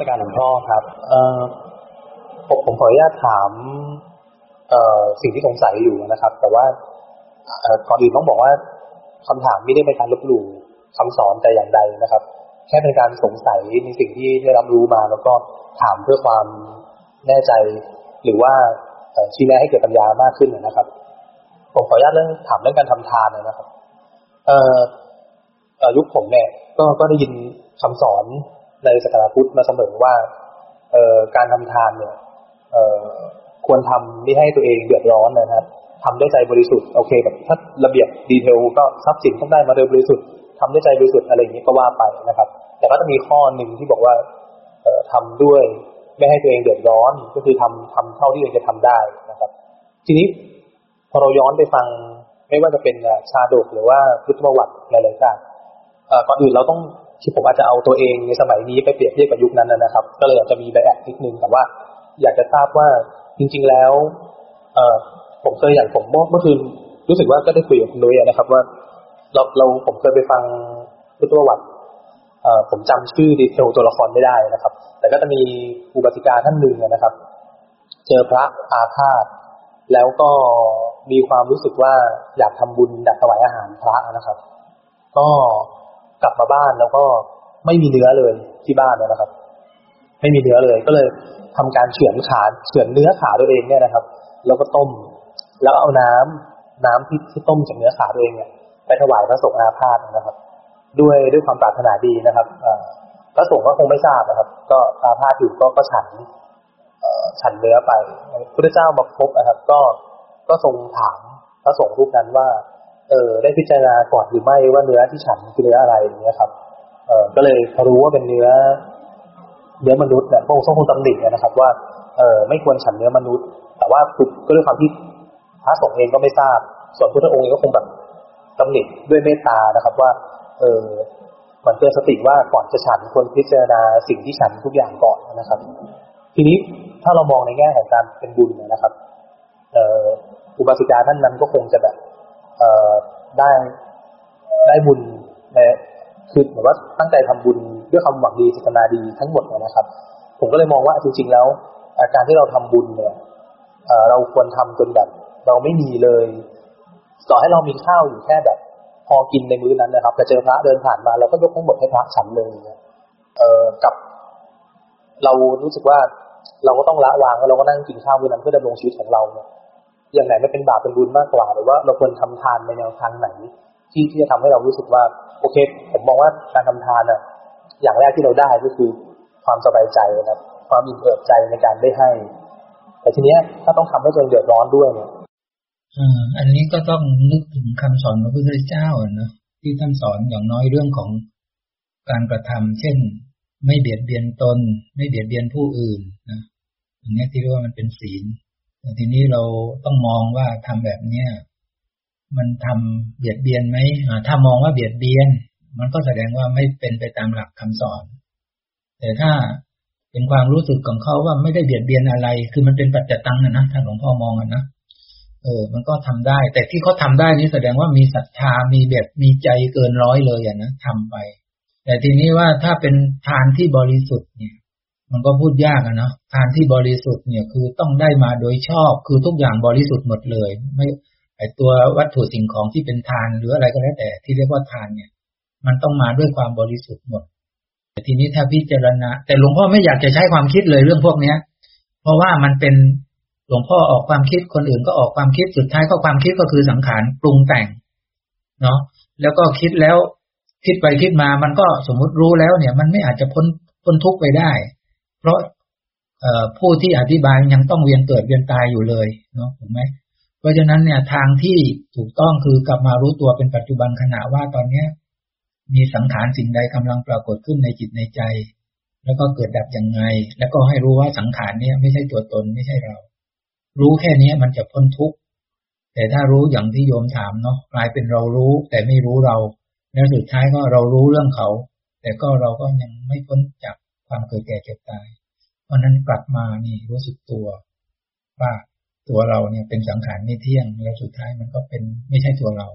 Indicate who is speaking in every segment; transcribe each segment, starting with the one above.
Speaker 1: สการหลวงพ่อครับ เออผมผมขออนุญาตถาม เอ่อสิ่งที่สงสัยอยู่นะครับ แต่ว่าเออก่อนอื่นต้องบอกว่าคำถามไม่ได้เป็นการลบหลู่คำสอนแต่อย่างใดนะครับ แค่เป็นการสงสัยในสิ่งที่ได้รับรู้มา แล้วก็ถามเพื่อความแน่ใจ หรือว่าชี้แนะให้เกิดปัญญามากขึ้นนะครับ ผมขออนุญาตเรื่องถามเรื่องการทำทานนะครับ เอ่อยุคผมเนี่ยก็ก็ได้ยินคำสอน ในศาสนาพุทธมาเสมอว่าเอ่อการทำทานเนี่ยเอ่อควรทำไม่ให้ตัวเองเดือดร้อนนะครับทำด้วยใจบริสุทธิ์โอเคแบบถ้าระเบียบดีเทลก็ทรัพย์สินต้องได้มาโดยบริสุทธิ์ทำด้วยใจบริสุทธิ์อะไรอย่างนี้ก็ว่าไปนะครับ แต่ก็จะมีข้อหนึ่งที่บอกว่าเอ่อทำด้วยไม่ให้ตัวเองเดือดร้อนก็คือทำทำเท่าที่ตัวเองจะทำได้นะครับ ทีนี้พอเราย้อนไปฟังไม่ว่าจะเป็นชาดกหรือว่าพุทธประวัติอะไรๆก็ก่อนอื่นเราต้อง ที่ผมอาจจะเอาตัวเองในสมัยนี้ไปเปรียบเทียบกับยุคนั้นนะครับ ก็เลยอาจจะมีแบแอกนิดนึงแต่ว่า อยากจะทราบว่าจริง ๆแล้วเออผมเคยอย่างผมเมื่อคืนรู้สึกว่าก็ได้คุยกับคุณนุ้ยนะครับ ว่าเราเราผมเคยไปฟังพุทธประวัติเออผมจำชื่อดีเทลตัวละครไม่ได้นะครับ แต่ก็จะมีอุบาสิกาท่านหนึ่งนะครับ เจอพระอาฆาตแล้วก็มีความรู้สึกว่าอยากทำบุญอยากถวายอาหารพระนะครับ ก็ กลับมาบ้านแล้วก็ไม่มีเนื้อเลยที่บ้านนะครับ ไม่มีเนื้อเลย ก็เลยทำการเฉือนขาเฉือนเนื้อขาตัวเองเนี่ยนะครับ แล้วก็ต้ม แล้วเอาน้ำน้ำที่ที่ต้มจากเนื้อขาตัวเองเนี่ย ไปถวายพระสงฆ์อาพาธนะครับ ด้วยด้วยความปรารถนาดีนะครับพระสงฆ์ก็คงไม่ทราบนะครับ ก็อาพาธอยู่ก็ก็ฉันฉันเนื้อไปพระเจ้ามาพบนะครับ ก็ก็ทรงถามพระสงฆ์รูปนั้นว่า เออได้พิจารณาก่อนหรือไม่ว่าเนื้อที่ฉันคือเนื้ออะไรอย่างเงี้ยครับเออก็เลยพอรู้ว่าเป็นเนื้อ เนื้อมนุษย์เนี่ยพระองค์ทรงคงตำหนินะครับ ว่าเออไม่ควรฉันเนื้อมนุษย์ แต่ว่าก็ด้วยความที่พระสงฆ์เองก็ไม่ทราบ ส่วนพระองค์เองก็คงแบบตำหนิด้วยเมตตานะครับ ว่า เออมันเตือนสติว่าก่อนจะฉันควรพิจารณาสิ่งที่ฉันทุกอย่างก่อนนะครับ ทีนี้ถ้าเรามองในแง่ของการเป็นบุญนะครับ เอออุบาสิกาท่านนั้นก็คงจะแบบ ได้ได้บุญในคือเหมือนว่าตั้งใจทำบุญด้วยความหวังดีเจตนาดีทั้งหมดนะครับ ผมก็เลยมองว่าจริงๆแล้วการที่เราทำบุญเนี่ยเราควรทำจนแบบเราไม่มีเลยต่อให้เรามีข้าวอยู่แค่แบบ พอกินในมื้อนั้นนะครับแต่เจอพระเดินผ่านมาเราก็ยกทั้งหมดให้พระฉันเลยเออกับ เรารู้สึกว่าเราก็ต้องละวางแล้วเราก็นั่งกินข้าวมื้อนั้นเพื่อดำรงชีวิตของเราเนี่ย อย่างไหนไม่เป็นบาปเป็นบุญมากกว่า หรือว่าเราควรทำทานในแนวทางไหน ที่ที่จะทำให้เรารู้สึกว่า โอเค ผมมองว่าการทำทานอะ อย่างแรกที่เราได้ก็คือความสบายใจนะครับ ความอิ่มเอิบใจในการได้ให้ แต่ทีเนี้ยถ้าต้องทำให้ตัวเองเดือดร้อนด้วยเนี่ย
Speaker 2: อันนี้ก็ต้องนึกถึงคำสอนของพระพุทธเจ้าเนาะที่ท่านสอนอย่างน้อยเรื่องของการกระทำเช่น ไม่เบียดเบียนตน ไม่เบียดเบียนผู้อื่นนะอย่างนี้ที่เรียกว่ามันเป็นศีล ทีนี้เราต้องมองว่าทำแบบเนี้ยมันทำเบียดเบียนไหมถ้ามองว่าเบียดเบียน มันก็แสดงว่าไม่เป็นไปตามหลักคำสอน แต่ถ้าเป็นความรู้สึกของเขาว่าไม่ได้เบียดเบียนอะไร คือมันเป็นปัจจตังนะนะถ้าหลวงพ่อมองนะเออ มันก็ทำได้ แต่ที่เขาทาได้นี่แสดงว่ามีศรัทธามีแบบมีใจเกินร้อยเลยอะนะทำไป แต่ทีนี้ว่าถ้าเป็นทานที่บริสุทธิ์เนี่ย มันก็พูดยากนะทานที่บริสุทธิ์เนี่ยคือต้องได้มาโดยชอบ คือทุกอย่างบริสุทธิ์หมดเลย ไม่ไอตัววัตถุสิ่งของที่เป็นทานหรืออะไรก็แล้วแต่ ที่เรียกว่าทานเนี่ย มันต้องมาด้วยความบริสุทธิ์หมด แต่ทีนี้ถ้าพิจารณา แต่หลวงพ่อไม่อยากจะใช้ความคิดเลยเรื่องพวกเนี้ย เพราะว่ามันเป็นหลวงพ่อออกความคิดคนอื่นก็ออกความคิดสุดท้ายก็ความคิดก็คือสังขารปรุงแต่งเนาะแล้วก็คิดแล้วคิดไปคิดมามันก็สมมุติรู้แล้วเนี่ย มันไม่อาจจะพ้นพ้นทุกข์ไปได้ เพราะผู้ที่อธิบายยังต้องเวียนเกิดเวียนตายอยู่เลยเนาะถูกไหมเพราะฉะนั้นเนี่ยทางที่ถูกต้องคือกลับมารู้ตัวเป็นปัจจุบันขณะว่าตอนเนี้ย มีสังขารสิ่งใดกำลังปรากฏขึ้นในจิตในใจ แล้วก็เกิดดับยังไง แล้วก็ให้รู้ว่าสังขารเนี่ยไม่ใช่ตัวตนไม่ใช่เรา รู้แค่นี้มันจะพ้นทุกข์แต่ถ้ารู้อย่างที่โยมถามเนาะกลายเป็นเรารู้แต่ไม่รู้เรา แล้วสุดท้ายก็เรารู้เรื่องเขา แต่ก็เราก็ยังไม่พ้นจาก ความเกิดแก่เจ็บตาย เพราะนั้นกลับมานี่รู้สึกตัว ว่าตัวเราเนี่ยเป็นสังขารไม่เที่ยง แล้วสุดท้ายมันก็เป็นไม่ใช่ตัวเรา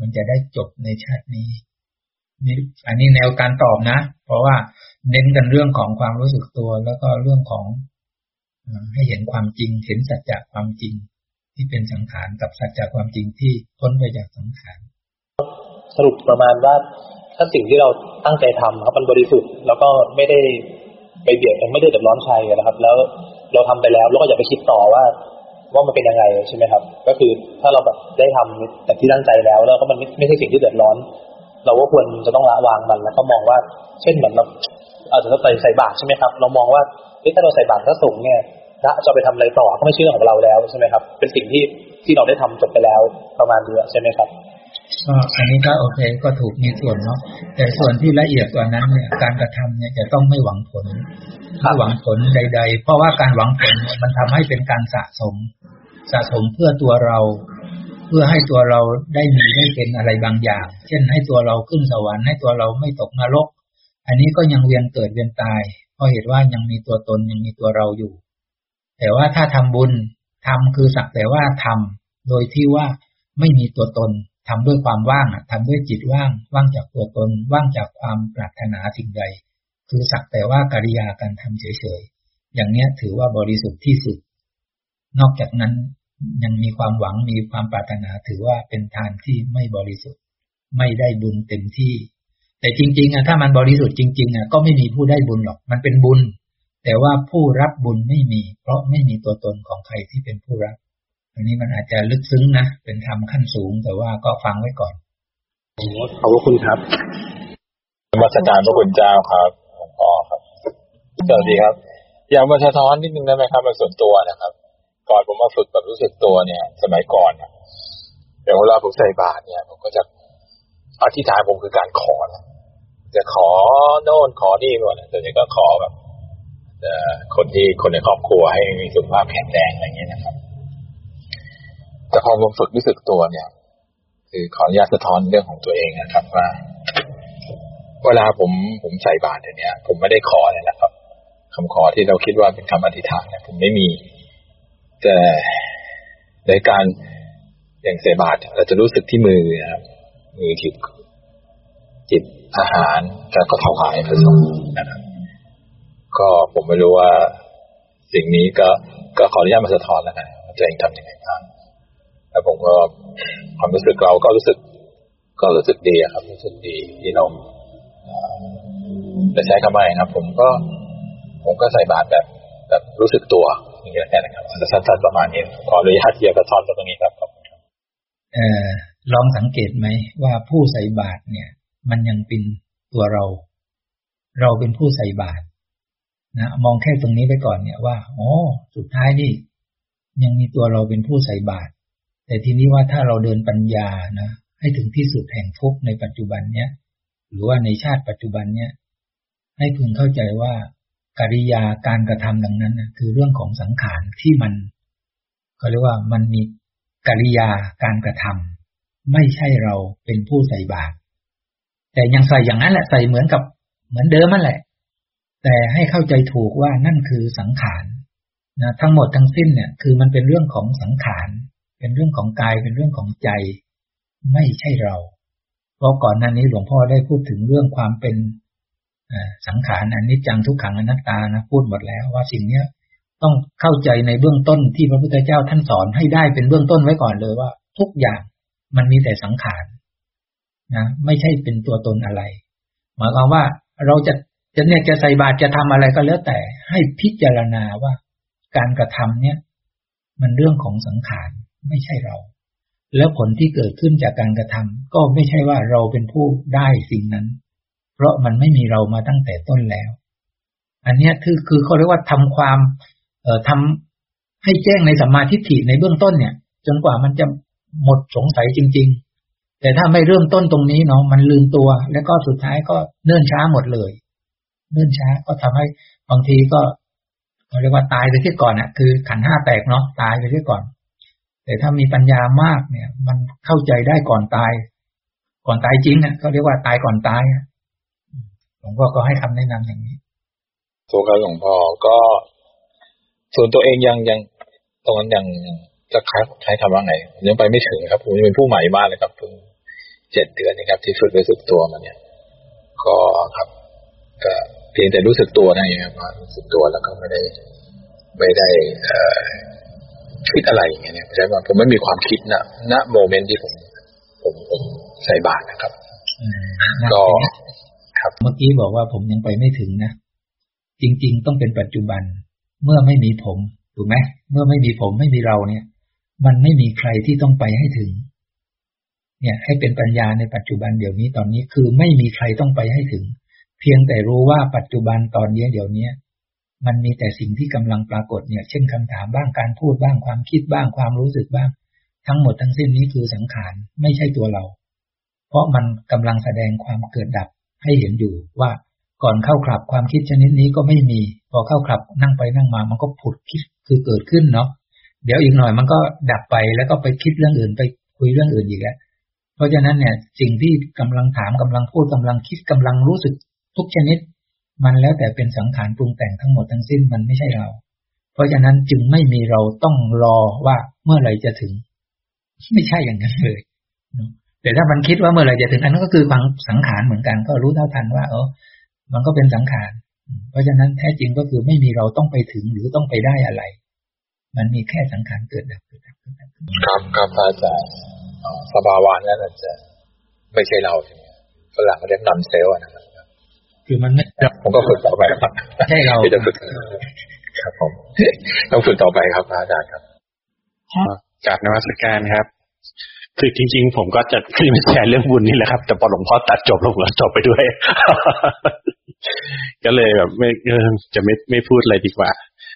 Speaker 2: มันจะได้จบในชาตินี้นี่อันนี้แนวการตอบนะ เพราะว่าเน้นกันเรื่องของความรู้สึกตัว แล้วก็เรื่องของให้เห็นความจริง เห็นสัจจะความจริง ที่เป็นสังขารกับสัจจะความจริงที่พ้นไปจากสังขาร
Speaker 1: สรุปประมาณว่า ถ้าสิ่งที่เราตั้งใจทำครับมันบริสุทธิ์แล้วก็ไม่ได้ไปเบียดไม่ได้เดือดร้อนใครนะครับ แล้วเราทำไปแล้วเราก็อย่าไปคิดต่อว่าว่ามันเป็นยังไงใช่ไหมครับ ก็คือถ้าเราแบบได้ทำแต่ที่ตั้งใจแล้ว แล้วก็มันไม่ไม่ใช่สิ่งที่เดือดร้อน เราก็ควรจะต้องละวางมัน แล้วก็มองว่า เช่นเหมือนเราอาจจะใส่ใส่บาตรใช่ไหมครับ เรามองว่าถ้าเราใส่บาตรพระสงฆ์เนี่ยพระจะไปทำอะไรต่อก็ไม่ใช่เชื่องของเราแล้วใช่ไหมครับ เป็นสิ่งที่ที่เราได้ทำจบไปแล้วประมาณนี้ใช่ไหมครับ
Speaker 2: ก็อันนี้ก็โอเคก็ถูกมีส่วนเนาะแต่ส่วนที่ละเอียดกว่านั้นเนี่ยการกระทำเนี่ยจะต้องไม่หวังผลไม่หวังผลใด ๆ เพราะว่าการหวังผลมันทำให้เป็นการสะสม สะสมเพื่อตัวเรา เพื่อให้ตัวเราได้มีได้เป็นอะไรบางอย่าง เช่นให้ตัวเราขึ้นสวรรค์ให้ตัวเราไม่ตกนรก อันนี้ก็ยังเวียนเกิดเวียนตาย เพราะเหตุว่ายังมีตัวตนยังมีตัวเราอยู่ แต่ว่าถ้าทำบุญทำคือสักแต่ว่าทำโดยที่ว่าไม่มีตัวตน ทำด้วยความว่างทำด้วยจิตว่าง ว่างจากตัวตน ว่างจากความปรารถนาสิ่งใด คือสักแต่ว่ากิริยาการทำเฉยๆ อย่างเนี้ยถือว่าบริสุทธิ์ที่สุด นอกจากนั้นยังมีความหวังมีความปรารถนาถือว่าเป็นทานที่ไม่บริสุทธิ์ ไม่ได้บุญเต็มที่ แต่จริงๆอะถ้ามันบริสุทธิ์จริงๆอะก็ไม่มีผู้ได้บุญหรอก มันเป็นบุญ แต่ว่าผู้รับบุญไม่มี เพราะไม่มีตัวตนของใครที่เป็นผู้รับ อันนี้มันอาจจะลึกซึ้งนะ เป็นธรรมขั้นสูง แต่ว่าก็ฟังไว้ก่อน
Speaker 1: ขอบคุณครับ
Speaker 3: มาสการพระคุณเจ้าครับหลวงพ่อครับ สวัสดีครับ อยากมาสะท้อนนิดนึงได้ไหมครับมาส่วนตัวนะครับ ก่อนผมมาฝึกแบบรู้สึกตัวเนี่ย สมัยก่อนเนี่ยเดี๋ยวเวลาผมใส่บาตรเนี่ย ผมก็จะอธิษฐานผมคือการขอนะจะขอโน่นขอนี่ก่อนแต่นี้ก็ขอแบบคนที่คนในครอบครัวให้มีสุขภาพแข็งแรงอะไรอย่างเงี้ยนะครับ แต่พอผมฝึกรู้สึกตัวเนี่ย คือขออนุญาตสะท้อนเรื่องของตัวเองนะครับว่าเวลาผมผมใส่บาตรเนี่ย ผมไม่ได้ขอเลยนะครับคำขอที่เราคิดว่าเป็นคำอธิษฐานเนี่ยผมไม่มี แต่ในการอย่างใส่บาตรเราจะรู้สึกที่มือนะครับมือจิตจิตอาหารแล้วก็ถวายพระสงฆ์นะครับ ก็ผมไม่รู้ว่าสิ่งนี้ก็ก็ขออนุญาตมาสะท้อนแล้วกันตัวเองทำยังไงบ้าง แล้วผมก็ความรู้สึกเราก็รู้สึก ก็รู้สึกดีครับ รู้สึกดีที่เราจะใช้คำว่าไงครับ ผมก็ ผมก็ใส่บาตรแบบแบบรู้สึกตัวอย่างนี้แค่นะครับสั้นๆประมาณนี้ขออนุญาตที่จะกระทอนตรงนี้ครับอบคุณครับ
Speaker 2: เออลองสังเกตไหมว่าผู้ใส่บาตรเนี่ย มันยังเป็นตัวเรา เราเป็นผู้ใส่บาตรนะมองแค่ตรงนี้ไปก่อนเนี่ยว่าอ๋อสุดท้ายนี่ยังมีตัวเราเป็นผู้ใส่บาตร แต่ทีนี้ว่าถ้าเราเดินปัญญานะ ให้ถึงที่สุดแห่งทุกในปัจจุบันเนี้ยหรือว่าในชาติปัจจุบันเนี้ยให้พึงเข้าใจว่ากิริยาการกระทำดังนั้นนะคือเรื่องของสังขารที่มันเขาเรียกว่ามันมีกิริยาการกระทำไม่ใช่เราเป็นผู้ใส่บาตรแต่ยังใส่อย่างนั้นแหละใส่เหมือนกับเหมือนเดิมนั่นแหละ แต่ให้เข้าใจถูกว่านั่นคือสังขารนะทั้งหมดทั้งสิ้นเนี่ยคือมันเป็นเรื่องของสังขาร เป็นเรื่องของกายเป็นเรื่องของใจ ไม่ใช่เราเพราะก่อนหน้านี้หลวงพ่อได้พูดถึงเรื่องความเป็นสังขารอันนี้จังทุกขังอนัตตานะพูดหมดแล้วว่าสิ่งเนี้ยต้องเข้าใจในเบื้องต้นที่พระพุทธเจ้าท่านสอนให้ได้เป็นเบื้องต้นไว้ก่อนเลยว่า ทุกอย่างมันมีแต่สังขารนะไม่ใช่เป็นตัวตนอะไรหมายความว่าเราจะจะเนี่ยจะใส่บาตรจะทำอะไรก็แล้วแต่ ให้พิจารณาว่า การกระทำเนี่ย มันเรื่องของสังขาร ไม่ใช่เรา แล้วผลที่เกิดขึ้นจากการกระทำก็ไม่ใช่ว่าเราเป็นผู้ได้สิ่งนั้น เพราะมันไม่มีเรามาตั้งแต่ต้นแล้ว อันนี้คือคือเขาเรียกว่าทำความ เอ่อทำให้แจ้งในสัมมาทิฏฐิในเบื้องต้นเนี่ย จนกว่ามันจะหมดสงสัยจริง ๆ แต่ถ้าไม่เริ่มต้นตรงนี้เนาะมันลืมตัว แล้วก็สุดท้ายก็เนื่นช้าหมดเลย เนื่นช้าก็ทำให้บางทีก็เขาเรียกว่าตายไปที่ก่อนอะคือขันห้าแตกเนาะตายไปที่ก่อน แต่ถ้ามีปัญญามากเนี่ย มันเข้าใจได้ก่อนตาย ก่อนตายจริงเนี่ยเขาเรียกว่าตายก่อนตายหลวงพ่อก็ให้คำแนะนำอย่างนี้
Speaker 3: ถูกครับหลวงพ่อก็ส่วนตัวเองยังยังตรงนั้นยังจะใช้ใช้คำว่าไงยังไปไม่ถึงครับผมยังเป็นผู้ใหม่มากเลยครับเพิ่งเจ็ดเดือนนะครับ ที่ฝึกรู้สึกตัวมาเนี่ย ก็ครับก็เพียงแต่รู้สึกตัวนะอย่างเงี้ยรู้สึกตัวแล้วก็ไม่ได้ ไม่ได้ เอ่อ คิดอะไรอย่างเงี้ยใช่ไหมผมไม่มีความคิดนะณโมเมนต์ที่ผม ผมผมใส่บาตรนะครับ ก็ครับ
Speaker 2: เมื่อกี้บอกว่าผมยังไปไม่ถึงนะ จริง ๆ ต้องเป็นปัจจุบัน เมื่อไม่มีผมถูกไหมเมื่อไม่มีผมไม่มีเราเนี่ย มันไม่มีใครที่ต้องไปให้ถึง เนี่ย ให้เป็นปัญญาในปัจจุบันเดี๋ยวนี้ตอนนี้คือไม่มีใครต้องไปให้ถึง เพียงแต่รู้ว่าปัจจุบันตอนนี้เดี๋ยวนี้ มันมีแต่สิ่งที่กำลังปรากฏเนี่ย เช่นคำถามบ้างการพูดบ้างความคิดบ้างความรู้สึกบ้าง ทั้งหมดทั้งสิ้นนี้คือสังขารไม่ใช่ตัวเรา เพราะมันกำลังแสดงความเกิดดับให้เห็นอยู่ว่าก่อนเข้าคลับความคิดชนิดนี้ก็ไม่มี พอเข้าคลับนั่งไปนั่งมามันก็ผุดคิดคือเกิดขึ้นเนาะเดี๋ยวอีกหน่อยมันก็ดับไปแล้วก็ไปคิดเรื่องอื่นไปคุยเรื่องอื่นอีกแล้วเพราะฉะนั้นเนี่ยสิ่งที่กำลังถามกำลังพูดกำลังคิดกำลังรู้สึกทุกชนิด มันแล้วแต่เป็นสังขารปรุงแต่งทั้งหมดทั้งสิ้นมันไม่ใช่เรา เพราะฉะนั้นจึงไม่มีเราต้องรอว่าเมื่อไหร่จะถึง ไม่ใช่อย่างนั้นเลยแต่ถ้ามันคิดว่าเมื่อไหร่จะถึงอันนั้นก็คือความสังขารเหมือนกัน ก็รู้เท่าทันว่า เออมันก็เป็นสังขาร เพราะฉะนั้นแท้จริงก็คือไม่มีเราต้องไปถึงหรือต้องไปได้อะไร มันมีแค่สังขารเกิดดับเกิดดับเกิดดับ
Speaker 3: ครับครับอาจารย์สภาวะนั้นอาจจะไม่ใช่เราใช่ไหมฝรั่งเขาเรียกนำเซลล์นะครับ
Speaker 2: คือมันไม่
Speaker 3: ผมก็ฝึกต่อไปครับ
Speaker 2: ใช่เรา
Speaker 3: ที่จะฝึกครับผมต้องฝึกต่อไปครับอาจารย์ครับ
Speaker 4: กราบนวัตการครับ คือจริง ๆ ผมก็จะขึ้นมาแชร์เรื่องบุญนี่แหละครับ แต่พอหลวงพ่อตัดจบลงแล้วจบไปด้วย ก็เลยแบบไม่เออจะไม่ไม่พูดอะไรดีกว่า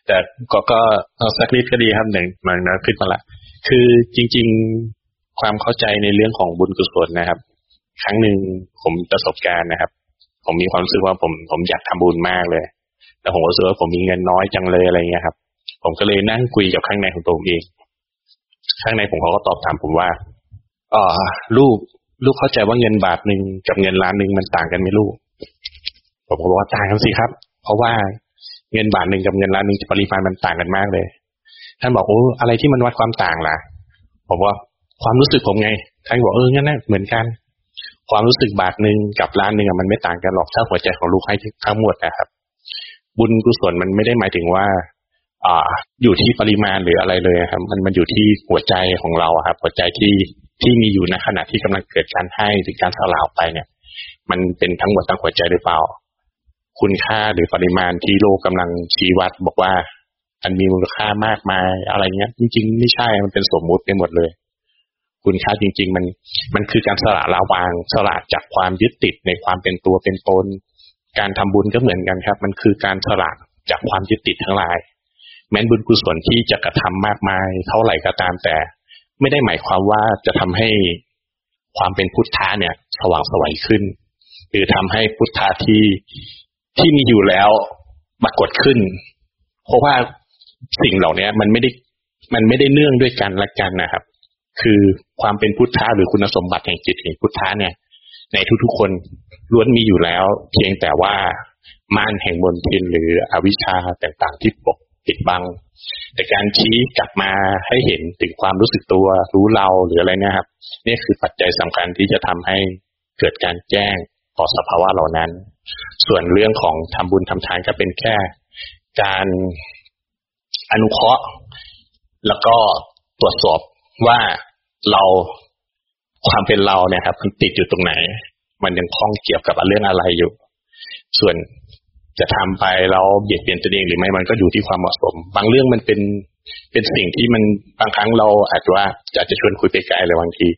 Speaker 4: แต่ก็ก็เอาสักนิดก็ดีครับหนึ่งมันนะขึ้นมาละ คือจริง ๆ ความเข้าใจในเรื่องของบุญกุศลนะครับ ครั้งหนึ่งผมประสบการณ์นะครับ ผมมีความรู้สึกว่าผมผมอยากทำบุญมากเลย แต่ผมรู้สึกว่าผมมีเงินน้อยจังเลยอะไรเงี้ยครับ ผมก็เลยนั่งคุยกับข้างในของตัวผมเอง ข้างในผมเขาก็ตอบถามผมว่าอ๋อลูกลูกเข้าใจว่าเงินบาทหนึ่งกับเงินล้านหนึ่งมันต่างกันไหมลูก ผมก็บอกว่าต่างกันสิครับ เพราะว่าเงินบาทหนึ่งกับเงินล้านหนึ่งปริมาณมันต่างกันมากเลย ท่านบอกโอ้อะไรที่มันวัดความต่างล่ะ ผมว่าความรู้สึกผมไงท่านบอกเอองั้นนะเหมือนกัน ความรู้สึกบาทหนึ่งกับล้านหนึ่งมันไม่ต่างกันหรอกถ้าหัวใจของลูกให้ทั้งหมดนะครับ บุญกุศลมันไม่ได้หมายถึงว่า อ่า อยู่ที่ปริมาณหรืออะไรเลยครับ มันมันอยู่ที่หัวใจของเราครับ หัวใจที่ที่มีอยู่ในขณะที่กำลังเกิดการให้หรือการสละออกไปเนี่ย มันเป็นทั้งหมดทั้งหัวใจหรือเปล่า คุณค่าหรือปริมาณที่โลกกำลังชี้วัดบอกว่า อันมีมูลค่ามากมายอะไรเงี้ย จริงๆ ไม่ใช่มันเป็นสมมุติไปหมดเลย คุณค่าจริง ๆ มันมันคือการสละละวางสละจากความยึดติดในความเป็นตัวเป็นตนการทำบุญก็เหมือนกันครับ มันคือการสละจากความยึดติดทั้งหลาย แม้นบุญกุศลที่จะกระทำมากมาย เท่าไหร่ก็ตามแต่ ไม่ได้หมายความว่าจะทำให้ความเป็นพุทธะเนี่ย สว่างสวัยขึ้น หรือทำให้พุทธะที่ที่มีอยู่แล้วปรากฏขึ้น เพราะว่าสิ่งเหล่านี้มันไม่ได้มันไม่ได้เนื่องด้วยกันละกันนะครับ คือความเป็นพุทธะหรือคุณสมบัติแห่งจิตแห่งพุทธะเนี่ย ในทุกๆคนล้วนมีอยู่แล้ว เพียงแต่ว่าม่านแห่งมนทินหรืออวิชชาต่างๆที่ปกปิดบัง แต่การชี้กลับมาให้เห็นถึงความรู้สึกตัวรู้เราหรืออะไรนะครับนี่คือปัจจัยสำคัญที่จะทำให้เกิดการแจ้งต่อสภาวะเหล่านั้น ส่วนเรื่องของทำบุญทำทานก็เป็นแค่การอนุเคราะห์ แล้วก็ตรวจสอบ ว่าเราความเป็นเราเนี่ยครับมันติดอยู่ตรงไหน มันยังคล้องเกี่ยวกับเรื่องอะไรอยู่ ส่วนจะทำไปแล้วเบียดเบียนตัวเองหรือไม่มันก็อยู่ที่ความเหมาะสม บางเรื่องมันเป็นเป็นสิ่งที่มันบางครั้งเราอาจจะว่าอาจจะชวนคุยไปไกลเลยบางที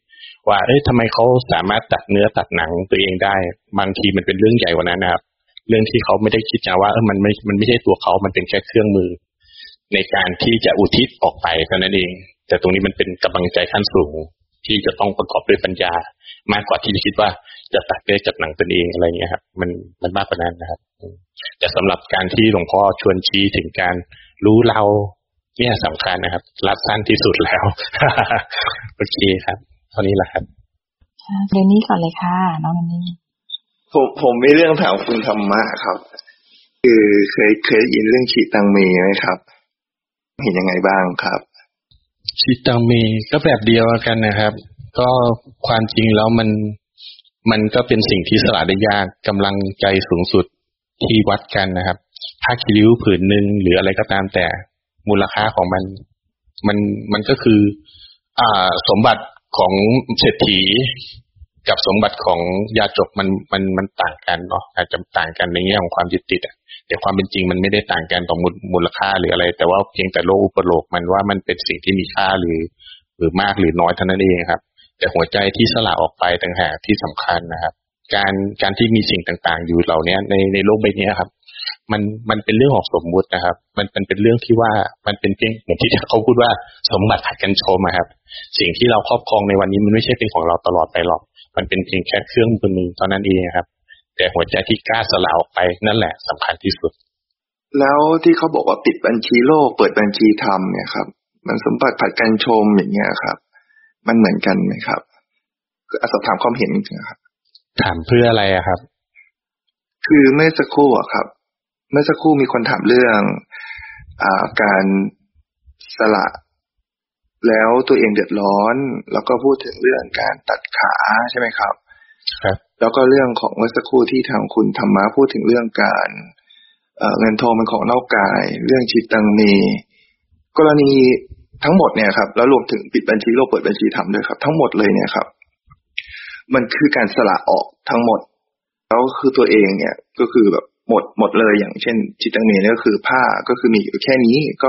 Speaker 4: ว่าเอ้ยทำไมเขาสามารถตัดเนื้อตัดหนังตัวเองได้ บางทีมันเป็นเรื่องใหญ่กว่านั้นนะครับ เรื่องที่เขาไม่ได้คิดนะว่าเออมันไม่มันไม่ใช่ตัวเขา มันเป็นแค่เครื่องมือ ในการที่จะอุทิศออกไปเท่านั้นเอง แต่ตรงนี้มันเป็นกำลังใจขั้นสูงที่จะต้องประกอบด้วยปัญญา มากกว่าที่จะคิดว่าจะตัดเนื้อจัดหนังตัวเองอะไรเงี้ยครับมันมันมากกว่านั้นนะครับ แต่สำหรับการที่หลวงพ่อชวนชี้ถึงการรู้เราเนี่ยสำคัญนะครับ รัดสั้นที่สุดแล้วโอเคครับเท่านี้แหละครับ
Speaker 5: เรนนี่ก่อนเลยค่ะน้องเรนนี่
Speaker 6: ผมผมมีเรื่องถามคุณธรรมะครับ คือเคยเคยได้ยินเรื่องฉีตังเมไหมครับ เห็นยังไงบ้างครับ
Speaker 4: ชิตังมีก็แบบเดียวกันนะครับ ก็ความจริงแล้วมันมันก็เป็นสิ่งที่สละได้ยากกำลังใจสูงสุดที่วัดกันนะครับผ้าคิริ้วผืนหนึ่งหรืออะไรก็ตามแต่มูลค่าของมัน มันมันก็คือ อ่าสมบัติของเศรษฐี กับสมบัติของยาจกมันมันมันต่างกันเนาะอาจจะต่างกันในแง่ของความยึดติดอะแต่ความเป็นจริงมันไม่ได้ต่างกันต่อมูลมูลค่าหรืออะไร แต่ว่าเพียงแต่โลกอุปโลกมันว่ามันเป็นสิ่งที่มีค่าหรือ หรือมากหรือน้อยเท่านั้นเองครับ แต่หัวใจที่สละออกไปต่างหากที่สำคัญนะครับ การการที่มีสิ่งต่างๆ อยู่เหล่านี้ในในโลกใบนี้ครับ มันมันเป็นเรื่องของสมมุตินะครับ มันมันเป็นเรื่องที่ว่ามันเป็นเพียงเหมือนที่เขาพูดว่าสมบัติผัดกันชมครับ สิ่งที่เราครอบครองในวันนี้มันไม่ใช่เป็นของเราตลอดไปหรอก มันเป็นเพียงแค่เครื่องมือหนึ่งเท่านั้นเองครับ แต่หัวใจที่กล้าสละออกไปนั่นแหละสำคัญที่สุด
Speaker 6: แล้วที่เขาบอกว่าปิดบัญชีโลกเปิดบัญชีธรรมเนี่ยครับ มันสมบัติผัดกันชมอย่างเงี้ยครับ มันเหมือนกันไหมครับคือสอบถามความเห็นนะครับ
Speaker 4: ถามเพื่ออะไรอะครับ
Speaker 6: คือเมื่อสักครู่อะครับ เมื่อสักครู่มีคนถามเรื่องอาการสละ แล้วตัวเองเดือดร้อน แล้วก็พูดถึงเรื่องการตัดขาใช่ไหมครับ
Speaker 4: ครับ
Speaker 6: แล้วก็เรื่องของเมื่อสักครู่ที่ทางคุณธรรมะพูดถึงเรื่องการเอ่อเงินทองเป็นของนอกกาย เรื่องชิตตังเมกรณีทั้งหมดเนี่ยครับ แล้วรวมถึงปิดบัญชีโลกเปิดบัญชีธรรมด้วยครับ ทั้งหมดเลยเนี่ยครับ มันคือการสละออกทั้งหมด แล้วคือตัวเองเนี่ยก็คือแบบหมดหมดเลยอย่างเช่น จิตตังเมเนี่ยก็คือผ้าก็คือมีอยู่แค่นี้ก็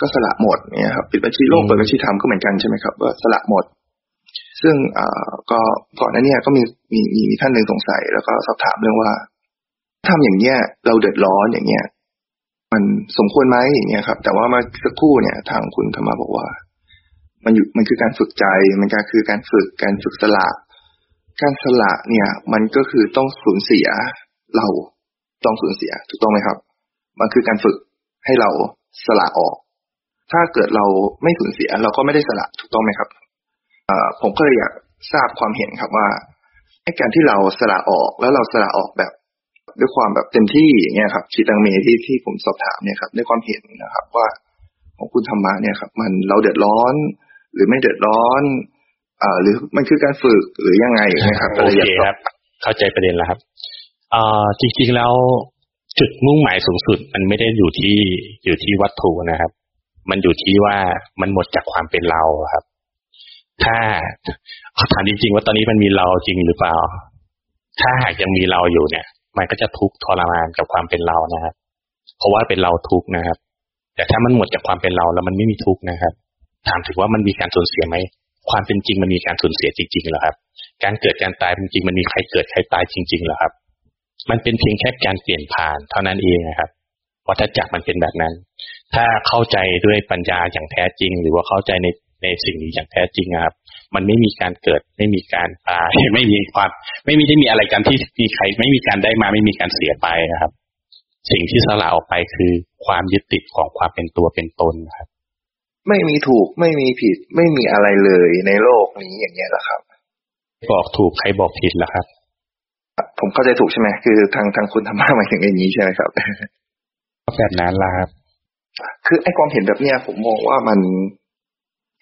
Speaker 6: ก็สละหมดเนี่ยครับปิดบัญชีโลกเปิดบัญชีธรรมก็เหมือนกันใช่ไหมครับว่าสละหมด ซึ่งอ่าก็ก่อนหน้าเนี้ก็มีมีมีมีท่านหนึ่งสงสัย แล้วก็สอบถามเรื่องว่าทำอย่างเงี้ย เราเดือดร้อนอย่างเงี้ยมันสมควรไหมอย่างเงี้ยครับ แต่ว่ามาสักครู่เนี่ย ทางคุณธรรมาบอกว่า มันอยู่มันคือการฝึกใจมันก็คือการฝึกการฝึกสละการสละเนี่ย มันก็คือต้องสูญเสียเราต้องสูญเสียถูกต้องไหมครับ มันคือการฝึกให้เราสละออก ถ้าเกิดเราไม่สูญเสีย เราก็ไม่ได้สละถูกต้องไหมครับเอ่อผมก็เลยอยากทราบความเห็นครับว่าไอ้การที่เราสละออกแล้วเราสละออกแบบ ด้วยความแบบเต็มที่อย่างเงี้ยครับชีตังเมที่ที่ผมสอบถามเนี่ยครับด้วยความเห็นนะครับ ว่าของคุณธรรมะเนี่ยครับ มันเราเดือดร้อน หรือไม่เดือดร้อนเอ่อหรือมันคือการฝึกหรือยังไงนะครับ
Speaker 4: โอเคครับ เข้าใจประเด็นแล้วครับเอ่อจริงๆแล้วจุดมุ่งหมายสูงสุด มันไม่ได้อยู่ที่อยู่ที่วัตถุนะครับ มันอยู่ที่ว่ามันหมดจากความเป็นเราครับ ถ้าถามจริงๆว่าตอนนี้มันมีเราจริงหรือเปล่า ถ้าหากยังมีเราอยู่เนี่ย มันก็จะทุกข์ทรมานกับความเป็นเรานะครับ เพราะว่าเป็นเราทุกข์นะครับ แต่ถ้ามันหมดจากความเป็นเราแล้วมันไม่มีทุกข์นะครับ ถามถึงว่ามันมีการสูญเสียไหมความเป็นจริงมันมีการสูญเสียจริงๆหรอครับ การเกิดการตายจริงมันมีใครเกิดใครตายจริงๆหรอครับ มันเป็นเพียงแค่การเปลี่ยนผ่านเท่านั้นเองนะครับวัฏจักรมันเป็นแบบนั้น ถ้าเข้าใจด้วยปัญญาอย่างแท้จริง หรือว่าเข้าใจในในสิ่งนี้อย่างแท้จริงครับ มันไม่มีการเกิด ไม่มีการตายไม่มีความ ไม่มีได้มีอะไรกันที่มีใคร ไม่มีการได้มา ไม่มีการเสียไปนะครับ สิ่งที่สละออกไปคือความยึดติดของความเป็นตัวเป็นตนนะครับ
Speaker 6: ไม่มีถูกไม่มีผิด ไม่มีอะไรเลยในโลกนี้อย่างเงี้ยแหละครับ
Speaker 4: บอกถูกใครบอกผิดล่ะครับ
Speaker 6: ผมเข้าใจถูกใช่ไหมคือทางทางคุณธรรมะหมายถึงอย่างนี้ใช่ไหมครับ
Speaker 4: ก็แบบนั้นล่ะครับ
Speaker 6: คือไอ้ความเห็นแบบเนี้ยผมมองว่ามัน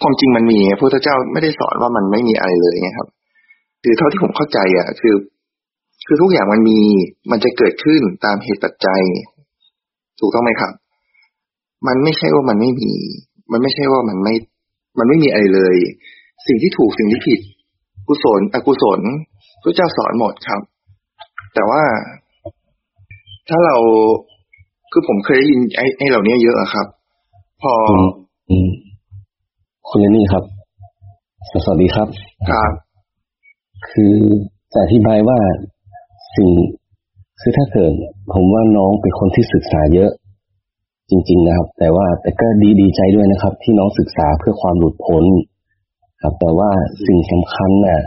Speaker 6: ความจริงมันมีพระพุทธเจ้าไม่ได้สอนว่ามันไม่มีอะไรเลยไงครับ คือเท่าที่ผมเข้าใจอะ คือ คือทุกอย่างมันมี มันจะเกิดขึ้นตามเหตุปัจจัย ถูกต้องไหมครับ มันไม่ใช่ว่ามันไม่มี มันไม่ใช่ว่ามันไม่ มันไม่มีอะไรเลย สิ่งที่ถูกสิ่งที่ผิด กุศลอกุศลพระเจ้าสอนหมดครับ แต่ว่าถ้าเรา คือผมเคยได้ยินไอ้ไอ้เหล่านี้เยอะอะครับ พอ
Speaker 7: คุณอืมคุณเลนี่ครับ สวัสดีครับ
Speaker 6: ครับ
Speaker 7: คือจะอธิบายว่าสิ่งคือถ้าเกิดผมว่าน้องเป็นคนที่ศึกษาเยอะ จริง ๆ นะครับ แต่ว่าแต่ก็ดีดีใจด้วยนะครับ ที่น้องศึกษาเพื่อความหลุดพ้นครับ แต่ว่าสิ่งสำคัญน่ะ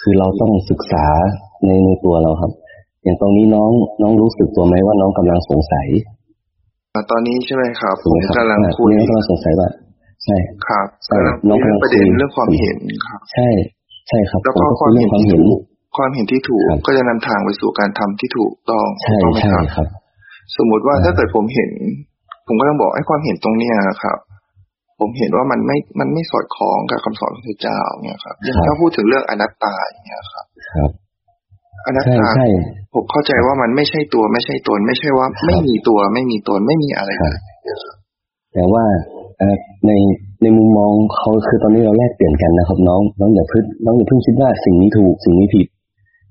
Speaker 7: คือเราต้องศึกษาในในตัวเราครับ อย่างตรงนี้น้องน้องรู้สึกตัวไหมว่าน้องกำลังสงสัย
Speaker 6: อ่าตอนนี้ใช่ไหมครับผ
Speaker 7: ถูก
Speaker 6: ม
Speaker 7: ไหมครับ
Speaker 6: กำลัง
Speaker 7: อ่า
Speaker 6: คุย
Speaker 7: น้องกำลังสงสัยว่าใช่
Speaker 6: ครับ
Speaker 7: ใช่
Speaker 6: กำลัง
Speaker 7: น้
Speaker 6: คุ
Speaker 7: อง
Speaker 6: ย
Speaker 7: กำลัง
Speaker 6: ประเด็น
Speaker 7: คุย
Speaker 6: เรื่องความเห็นครับ
Speaker 7: ใช่ ใช่ครับ
Speaker 6: แล้ว
Speaker 7: ผม
Speaker 6: ก็
Speaker 7: ก็
Speaker 6: ควา
Speaker 7: คุ
Speaker 6: ม
Speaker 7: ยเรื่อ
Speaker 6: เห็
Speaker 7: ง
Speaker 6: น
Speaker 7: ความ
Speaker 6: ที่
Speaker 7: เห็น
Speaker 6: ถูกความเห็นที่ถูก
Speaker 7: ครับ
Speaker 6: ก็จะนำทางไปสู่การทำที่ถูกต้อง
Speaker 7: ใช่
Speaker 6: ถูกต้องไหม
Speaker 7: ใช่
Speaker 6: ครับ
Speaker 7: ครับ
Speaker 6: สมมุติว่า
Speaker 7: อ่า
Speaker 6: ถ้าเกิดผมเห็น ผมก็ต้องบอกไอ้ความเห็นตรงเนี้ยครับ ผมเห็นว่ามันไม่มันไม่สอดคล้องกับคำสอนของพระเจ้าเนี่ยครับอย่าง
Speaker 7: ครับ
Speaker 6: ถ้าพูดถึงเรื่องอนัตตาอย่างเงี้ยครับ
Speaker 7: ครับ
Speaker 6: อนัต
Speaker 7: ใช่
Speaker 6: ตา
Speaker 7: ใช่
Speaker 6: ผมเข้าใจว่ามันไม่ใช่ตัวไม่ใช่ตน ไม่ใช่ว่า
Speaker 7: ครับ
Speaker 6: ไม่มีตัวไม่มีตนไม่มีอะไร
Speaker 7: ครับ
Speaker 6: เลย
Speaker 7: แต่ว่าเอ่อในในมุมมองเขาคือตอนนี้เราแลกเปลี่ยนกันนะครับ น้องน้องอย่าพึ่งน้องอย่าเพิ่งคิดว่าสิ่งนี้ถูกสิ่งนี้ผิด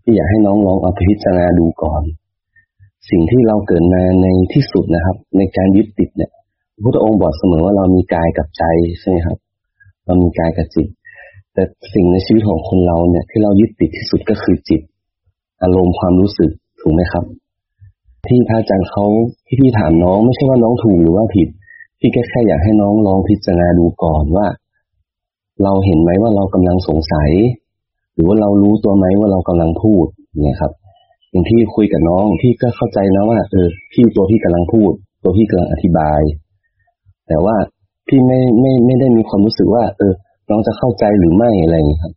Speaker 7: พี่อยากให้น้องลองเอาไปพิจารณาดูก่อน สิ่งที่เราเกิดมาในที่สุดนะครับ ในการยึดติดเนี่ยพระพุทธองค์บอกเสมอว่าเรามีกายกับใจใช่ไหมครับ เรามีกายกับจิต แต่สิ่งในชีวิตของคนเราเนี่ย ที่เรายึดติดที่สุดก็คือจิต อารมณ์ความรู้สึกถูกไหมครับ ที่พระอาจารย์เขาที่พี่ถามน้องไม่ใช่ว่าน้องถูกหรือว่าผิด พี่แค่แค่อยากให้น้องลองพิจารณาดูก่อนว่า เราเห็นไหมว่าเรากำลังสงสัย หรือว่าเรารู้ตัวไหมว่าเรากำลังพูดเนี่ยครับอย่างที่คุยกับน้องพี่ก็เข้าใจนะว่าเออพี่ตัวพี่กำลังพูด ตัวพี่กำลังอธิบาย แต่ว่าพี่ไม่ไม่ไม่ได้มีความรู้สึกว่า เออน้องจะเข้าใจหรือไม่อะไรอย่างนี้ครับ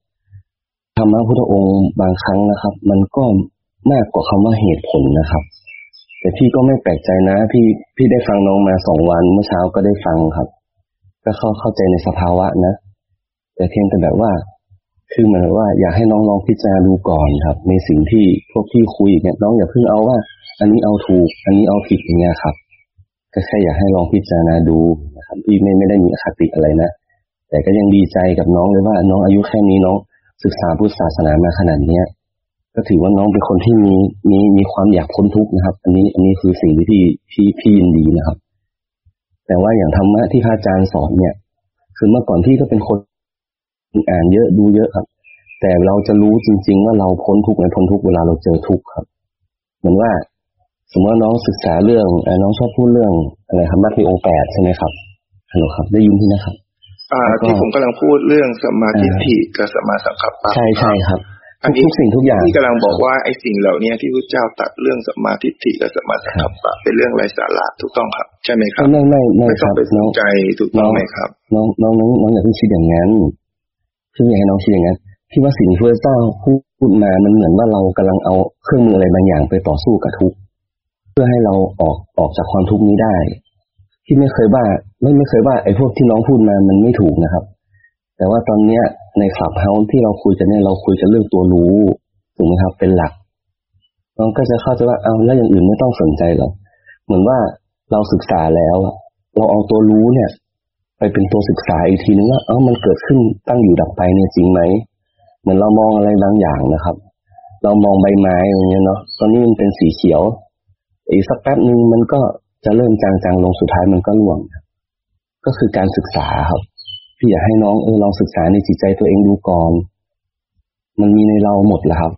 Speaker 7: ธรรมะพุทธองค์บางครั้งนะครับ มันก็มากกว่าคำว่าเหตุผลนะครับ แต่พี่ก็ไม่แปลกใจนะ พี่พี่ได้ฟังน้องมาสองวันเมื่อเช้าก็ได้ฟังครับ ก็เข้าเข้าใจในสภาวะนะ แต่เพียงแต่แบบว่า คือเหมือนว่า อยากให้น้องลองพิจารณาดูก่อนครับ ในสิ่งที่พวกพี่คุยเนี่ยน้องอย่าเพิ่งเอาว่า อันนี้เอาถูก อันนี้เอาผิดอย่างเงี้ยครับ ก็แค่อยากให้ลองพิจารณาดูนะครับพี่ไม่ไม่ได้มีอคติอะไรนะแต่ก็ยังดีใจกับน้องเลยว่า น้องอายุแค่นี้น้อง ศึกษาพุทธศาสนามาขนาดเนี้ยก็ถือว่าน้องเป็นคนที่มีมีมีความอยากพ้นทุกข์นะครับ อันนี้อันนี้คือสิ่งที่พี่พี่พี่ยินดีนะครับ แต่ว่าอย่างธรรมะที่พระอาจารย์สอนเนี่ย คือเมื่อก่อนพี่ก็เป็นคนอ่านเยอะดูเยอะครับ แต่เราจะรู้จริง ๆ ว่าเราพ้นทุกข์ไหมพ้นทุกข์เวลาเราเจอทุกข์ครับ เหมือนว่าสมมติว่าน้องศึกษาเรื่องเอ่อน้องชอบพูดเรื่องอะไรครับมัทธิอแปดใช่ไหมครับฮัลโหลครับ ได้ยินที่นะครับ
Speaker 6: ที่ผมกำลังพูดเรื่องสมมาธิฏฐิกับสมมาสังกัปปะ
Speaker 7: ใช่ใช่ครับ
Speaker 6: อันนี้
Speaker 7: ทุกสิ่งทุกอย่าง
Speaker 6: ที่กำลังบอกว่าไอ้สิ่งเหล่านี้ที่พระเจ้าตัดเรื่องสมมาทิฏฐิกับสมมาสังกัปปะเป็นเรื่องไร้สาระถูกต้องครับ ใช่ไหมครับ
Speaker 7: ไม่ไม่ไม่
Speaker 6: ไม่
Speaker 7: ค
Speaker 6: ต้อ
Speaker 7: รั
Speaker 6: ง
Speaker 7: บ
Speaker 6: ไปส
Speaker 7: น้
Speaker 6: น
Speaker 7: อง
Speaker 6: ใจถูกต้องไหมครับ
Speaker 7: น้องน้องน้องน้องอย่าเพิ่งคิดอย่างนั้นพี่อยากให้น้องคิดอย่างนั้นพี่ว่าสิ่งที่พระเจ้าพูดพูดมามันเหมือนว่าเรากำลังเอาเครื่องมืออะไรบางอย่างไปต่อสู้กับทุกข์เพื่อให้เราออกออกจากความทุกข์นี้ได้ พี่ไม่เคยว่าไม่ไม่เคยว่าไอ้พวกที่น้องพูดมามันไม่ถูกนะครับ แต่ว่าตอนเนี้ยในคลับเฮาส์ที่เราคุยกันเนี่ยเราคุยกันเรื่องตัวรู้ถูกไหมครับ เป็นหลักน้องก็จะเข้าใจว่าเอาแล้วอย่างอื่นไม่ต้องสนใจหรอกเหมือนว่าเราศึกษาแล้วเราเอาตัวรู้เนี่ย ไปเป็นตัวศึกษาอีกทีนึงว่าเออมันเกิดขึ้นตั้งอยู่ดับไปเนี่ยจริงไหมเหมือนเรามองอะไรบางอย่างนะครับ เรามองใบไม้อย่างเงี้ยเนาะตอนนี้มันเป็นสีเขียวอีกสักแป๊บหนึ่งมันก็ จะเริ่มจางๆลงสุดท้ายมันก็ร่วงก็คือการศึกษาครับพี่อยากให้น้องเออลองศึกษาในจิตใจตัวเองดูก่อน มันมีในเราหมดแหละครับ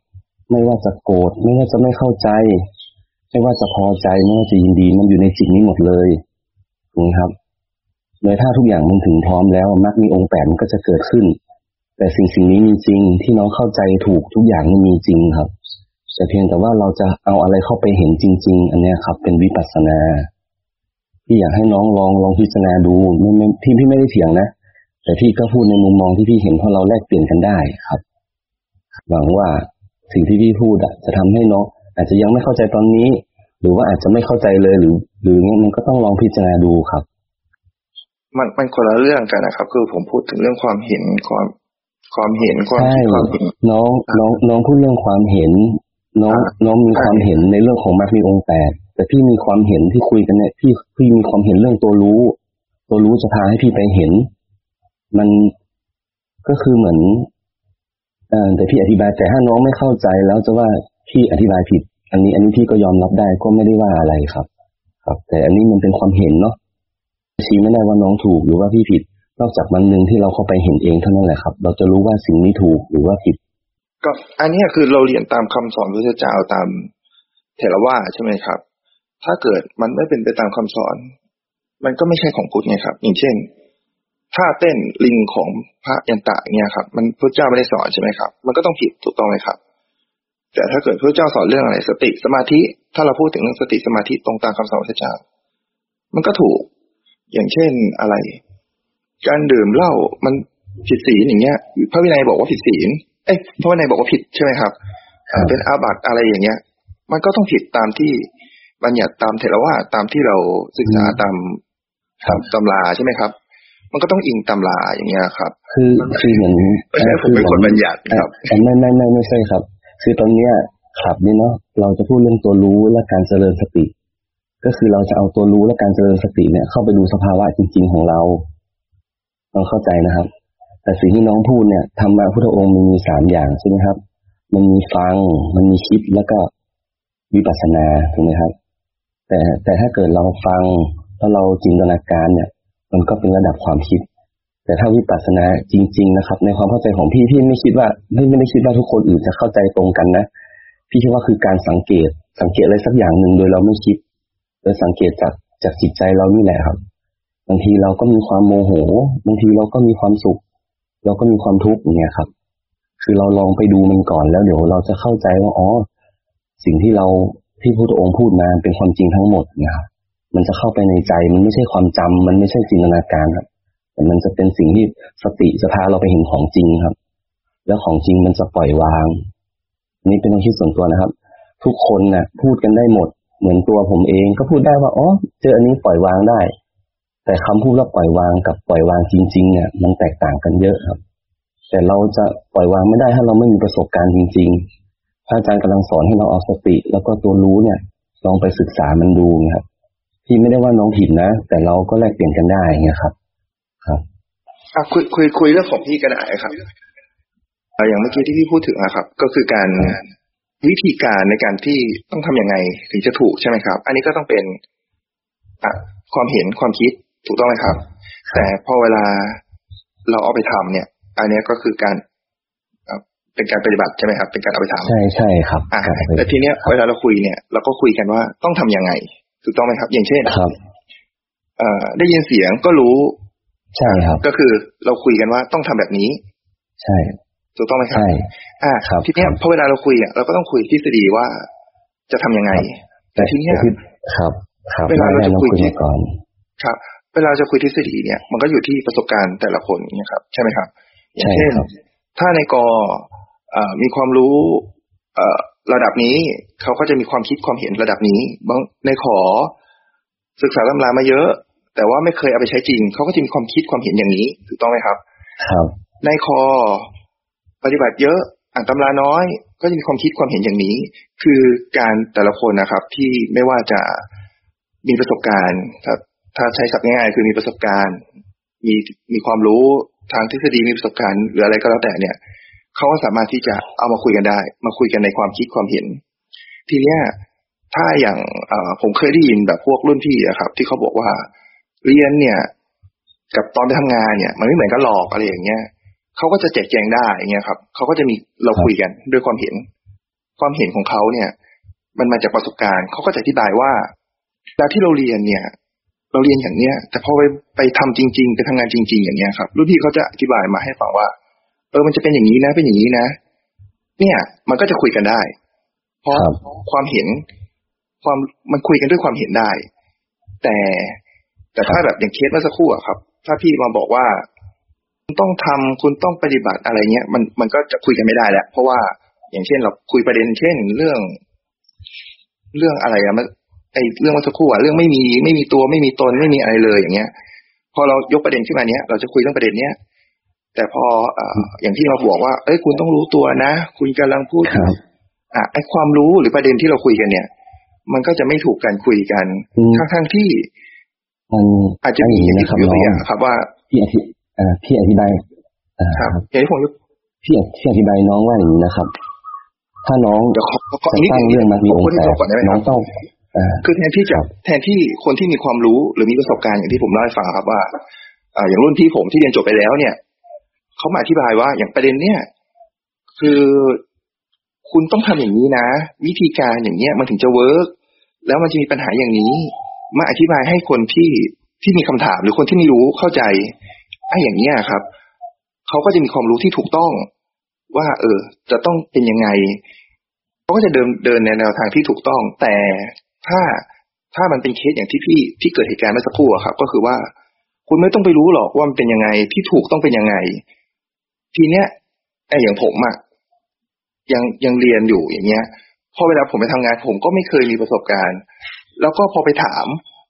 Speaker 7: ไม่ว่าจะโกรธไม่ว่าจะไม่เข้าใจ ไม่ว่าจะพอใจไม่ว่าจะยินดี มันอยู่ในจิตนี้หมดเลยถูกไหมครับโดยถ้าทุกอย่างมันถึงพร้อมแล้วมรรคมีองค์แปดมันก็จะเกิดขึ้น แต่สิ่งสิ่งนี้มีจริง ที่น้องเข้าใจถูกทุกอย่างนี่มีจริงครับแต่เพียงแต่ว่าเราจะเอาอะไรเข้าไปเห็นจริง ๆ อันนี้ครับ เป็นวิปัสสนา พี่อยากให้น้องลองลองพิจารณาดูไม่ไม่พี่พี่ไม่ได้เถียงนะแต่พี่ก็พูดในมุมมองที่พี่เห็นเพราะเราแลกเปลี่ยนกันได้ครับ หวังว่าสิ่งที่พี่พูดอะจะทำให้น้องอาจจะยังไม่เข้าใจตอนนี้ หรือว่าอาจจะไม่เข้าใจเลยหรือ หรือเงี้ยมันก็ต้องลองพิจารณาดูครับ
Speaker 6: มันมันคนละเรื่องกันนะครับ คือผมพูดถึงเรื่องความเห็นความความเห็นความ
Speaker 7: ใช่
Speaker 6: คิดความเห็น
Speaker 7: น้องน้องน้องพูดเรื่องความเห็น น้อง
Speaker 6: อ่า
Speaker 7: น้องมีความเห็นในเรื่องของมรรคมีองค์แปด แต่พี่มีความเห็นที่คุยกันเนี่ยพี่พี่มีความเห็นเรื่องตัวรู้ ตัวรู้จะพาให้พี่ไปเห็น มันก็คือเหมือนเออแต่พี่อธิบายแต่ถ้าน้องไม่เข้าใจแล้วจะว่าพี่อธิบายผิด อันนี้ อันนี้พี่ก็ยอมรับได้ก็ไม่ได้ว่าอะไรครับ ครับ แต่อันนี้มันเป็นความเห็นเนาะชี้ไม่ได้ว่าน้องถูกหรือว่าพี่ผิด นอกจากวันหนึ่งที่เราเข้าไปเห็นเองเท่านั้นแหละครับ เราจะรู้ว่าสิ่งนี้ถูกหรือว่าผิด
Speaker 6: ก็อันนี้คือเราเรียนตามคำสอนพระเจ้าตามเถรวาใช่ไหมครับ ถ้าเกิดมันไม่เป็นไปตามคำสอน มันก็ไม่ใช่ของพุทธไงครับ อย่างเช่นท่าเต้นลิงของพระยันตะเนี่ยครับ มันพระเจ้าไม่ได้สอนใช่ไหมครับ มันก็ต้องผิดถูกต้องไหมครับ แต่ถ้าเกิดพระเจ้าสอนเรื่องอะไร สติสมาธิ ถ้าเราพูดถึงเรื่องสติสมาธิตรงตามคำสอนพระเจ้า มันก็ถูก อย่างเช่นอะไร การดื่มเหล้ามันผิดศีลอย่างเงี้ย พระวินัยบอกว่าผิดศีล เอ้ยพระวินัยบอกว่าผิดใช่ไหมครับ เป็นอาบัติอะไรอย่างเงี้ย มันก็ต้องผิดตามที่ บัญญัติตามเถรวาทตามที่เราศึกษาตามตามตำราใช่ไหมครับ มันก็ต้องอิงตำราอย่างเงี้ยครับ
Speaker 7: คือคือเหมือน
Speaker 6: ไม่ใช่ผมเป็นคนบัญญัติครับ
Speaker 7: อะไม่ไม่ไม่ไม่ใช่ครับ คือตอนเนี้ยขับนี่เนาะเราจะพูดเรื่องตัวรู้และการเจริญสติ ก็คือเราจะเอาตัวรู้และการเจริญสติเนี่ย เข้าไปดูสภาวะจริง ๆของเราต้องเข้าใจนะครับ แต่สิ่งที่น้องพูดเนี่ยธรรมะพุทธองค์มันมีสามอย่างใช่ไหมครับ มันมีฟัง มันมีคิดแล้วก็วิปัสสนาถูกไหมครับ แต่แต่ถ้าเกิดเราฟังแล้วเราจินตนาการเนี่ย มันก็เป็นระดับความคิด แต่ถ้าวิปัสสนาจริง ๆ นะครับ ในความเข้าใจของพี่พี่ไม่คิดว่าไม่ไม่ได้คิดว่าทุกคนอื่นจะเข้าใจตรงกันนะพี่คิดว่าคือการสังเกต สังเกตอะไรสักอย่างหนึ่งโดยเราไม่คิดโดยสังเกตจากจากจิตใจเรานี่แหละครับบางทีเราก็มีความโมโหบางทีเราก็มีความสุข เราก็มีความทุกข์อย่างเงี้ยครับ คือเราลองไปดูมันก่อนแล้วเดี๋ยวเราจะเข้าใจว่าอ๋อสิ่งที่เรา ที่พระองค์พูดมาเป็นความจริงทั้งหมดนะครับมันจะเข้าไปในใจมันไม่ใช่ความจำมันไม่ใช่จินตนาการครับ แต่มันจะเป็นสิ่งที่สติจะพาเราไปเห็นของจริงครับ แล้วของจริงมันจะปล่อยวาง นี่เป็นความคิดส่วนตัวนะครับ ทุกคนนะ่ะ พูดกันได้หมด เหมือนตัวผมเองก็พูดได้ว่าอ๋อเจออันนี้ปล่อยวางได้ แต่คำพูดว่าปล่อยวางกับปล่อยวางจริง ๆ เนี่ย มันแตกต่างกันเยอะครับ แต่เราจะปล่อยวางไม่ได้ถ้าเราไม่มีประสบการณ์จริง ๆ ระอาจารย์กำลังสอนให้เราเอาสติ แล้วก็ตัวรู้เนี่ย ลองไปศึกษามันดูนะครับพี่ไม่ได้ว่าน้องผิดนะ แต่เราก็แลกเปลี่ยนกันได้เงี้ยครับ ครับ
Speaker 6: อะคุยคุยคุยเรื่องของพี่ก็ได้ครับอะอย่างเมื่อกี้ที่พี่พูดถึงนะครับ ก็คือการวิธีการในการที่ต้องทำยังไงถึงจะถูกใช่ไหมครับ อันนี้ก็ต้องเป็นอะความเห็นความคิดถูกต้องไหมครับ แต่พอเวลาเราเอาไปทำเนี่ย อันเนี้ยก็คือการอะ เป็นการปฏิบัติใช่ไหมครับ เป็นการเอาไปทำ
Speaker 7: ใช่ใช่ครับ
Speaker 6: อะ
Speaker 7: ครับ
Speaker 6: แต่ทีเนี้ยเวลาเราคุยเนี่ยเราก็คุยกันว่าต้องทำยังไงถูกต้องไหมครับ อย่างเช่น
Speaker 7: ครับ
Speaker 6: เอ่อได้ยินเสียงก็รู้
Speaker 7: ใช่ครับ
Speaker 6: ก็คือเราคุยกันว่าต้องทำแบบนี้
Speaker 7: ใช่
Speaker 6: ถูกต้องไหมครับ
Speaker 7: ใช่
Speaker 6: อ่า
Speaker 7: ครับ
Speaker 6: ทีเนี้ย
Speaker 7: ครับ
Speaker 6: พอเวลาเราคุยอะเราก็ต้องคุยทฤษฎีว่าจะทำยังไง แต่ทีเนี้ย
Speaker 7: แต่ที่ครับครับ
Speaker 6: เวลาเรา
Speaker 7: แม่
Speaker 6: จะ
Speaker 7: น้อง
Speaker 6: คุย
Speaker 7: คุย
Speaker 6: เนี่ย
Speaker 7: มาก่อน
Speaker 6: ครับ เวลาจะคุยทฤษฎีเนี่ย มันก็อยู่ที่ประสบการณ์แต่ละคนเนี่ยครับ ใช่ไหมครับ อย่าง
Speaker 7: ใช่
Speaker 6: เช่น
Speaker 7: ครับ
Speaker 6: ถ้าในกอเอ่อ มีความรู้เอ่อระดับนี้ เขาก็จะมีความคิดความเห็นระดับนี้บางในขอศึกษาตำรามาเยอะ แต่ว่าไม่เคยเอาไปใช้จริง เขาก็จะมีความคิดความเห็นอย่างนี้ถูกต้องไหมครับ
Speaker 7: ครับ
Speaker 6: ในคอปฏิบัติเยอะอ่านตำราน้อย ก็จะมีความคิดความเห็นอย่างนี้ คือการแต่ละคนนะครับ ที่ไม่ว่าจะมีประสบการณ์ถ้าถ้าใช้ศัพท์ง่ายๆคือมีประสบการณ์ มีมีความรู้ทางทฤษฎีมีประสบการณ์หรืออะไรก็แล้วแต่เนี่ย เขาก็สามารถที่จะเอามาคุยกันได้ มาคุยกันในความคิดความเห็น ทีเนี้ยถ้าอย่างอผมเคยได้ยินแบบพวกรุ่นพี่อะครับ ที่เขาบอกว่าเรียนเนี่ย กับตอนไปทำงานเนี่ย มันไม่เหมือนกันหรอกอะไรอย่างเงี้ยเขาก็จะแจกแจงได้อย่างเงี้ยครับเขาก็จะมีเราคุยกันด้วยความเห็น ความเห็นของเขาเนี่ย มันมาจากประสบการณ์เขาก็จะอธิบายว่าเวลาที่เราเรียนเนี่ย เราเรียนอย่างเนี้ย แต่พอไปไปทำจริง ๆ ไปทำงานจริง ๆ อย่างเงี้ยครับรุ่นพี่เขาจะอธิบายมาให้ฟังว่า เออมันจะเป็นอย่างนี้นะ เป็นอย่างนี้นะ เนี่ย มันก็จะคุยกันได้ เพราะ
Speaker 7: ครับ
Speaker 6: ความเห็น ความมันคุยกันด้วยความเห็นได้ แต่แต่ถ้าแบบอย่างเคสเมื่อสักครู่อะครับ ถ้าพี่มาบอกว่า คุณต้องทำคุณต้องปฏิบัติอะไรเงี้ย มันมันก็จะคุยกันไม่ได้แล้วเพราะว่าอย่างเช่นเราคุยประเด็นเช่นเรื่อง เรื่องอะไรอะมันไอเรื่องเมื่อสักครู่อะเรื่องไม่มีไม่มีตัวไม่มีตนไม่มีอะไรเลยอย่างเงี้ย พอเรายกประเด็นขึ้นมาเนี้ยเราจะคุยเรื่องประเด็นเนี้ย แต่พอเอ่ออย่างที่เราบอกว่า เอ้ยคุณต้องรู้ตัวนะ คุณกำลังพูด
Speaker 7: ครับ
Speaker 6: อะไอความรู้หรือประเด็นที่เราคุยกันเนี่ย มันก็จะไม่ถูกการคุยกัน
Speaker 7: อืม
Speaker 6: ทั้งทั้งๆที่
Speaker 7: มัน
Speaker 6: อาจจะมี
Speaker 7: อย่า
Speaker 6: องย่าง
Speaker 7: นี้
Speaker 6: ที่
Speaker 7: นะ
Speaker 6: ผ
Speaker 7: ครับน้อง
Speaker 6: มยกตัวอย่างครับ ว่า
Speaker 7: พี่อธิเอ่อพี่อธิบายเอ่อ
Speaker 6: ครับอย่างที่ผมยก
Speaker 7: พี่พี่อธิบายน้องว่าอย่างนี้นะครับ ถ้าน้อง
Speaker 6: เดี๋ยวขอขอ
Speaker 7: จะ
Speaker 6: อีกนิด
Speaker 7: สร้าง
Speaker 6: นึง
Speaker 7: เรื่องมามีอง
Speaker 6: ข
Speaker 7: ค์แต
Speaker 6: พูด
Speaker 7: ก
Speaker 6: ก่อนได้ไหมค
Speaker 7: น้อ
Speaker 6: รั
Speaker 7: ง
Speaker 6: บ
Speaker 7: ต้องเอ่อ
Speaker 6: คือแทนที่จะ
Speaker 7: ครับ
Speaker 6: แทนที่คนที่มีความรู้หรือมีประสบการณ์อย่างที่ผมเล่าให้ฟังครับว่า อ่าอย่างรุ่นพี่ผมที่เรียนจบไปแล้วเนี่ย เขามาอธิบายว่าอย่างประเด็นเนี่ย คือคุณต้องทำอย่างนี้นะ วิธีการอย่างเนี้ยมันถึงจะเวิร์กแล้วมันจะมีปัญหาอย่างนี้ มาอธิบายให้คนที่ที่มีคำถามหรือคนที่ไม่รู้เข้าใจไอ้อย่างเนี้ยครับเขาก็จะมีความรู้ที่ถูกต้อง ว่า เออ จะต้องเป็นยังไงเขาก็จะเดินเดินในแนวทางที่ถูกต้อง แต่ถ้าถ้ามันเป็นเคสอย่างที่พี่ที่เกิดเหตุการณ์เมื่อสักครู่อะครับ ก็คือว่า คุณไม่ต้องไปรู้หรอกว่ามันเป็นยังไงที่ถูกต้องเป็นยังไง ทีเนี้ยไอ้อย่างผมอะยังยังเรียนอยู่อย่างเงี้ยพอเวลาผมไปทำงานผมก็ไม่เคยมีประสบการณ์ แล้วก็พอไปถาม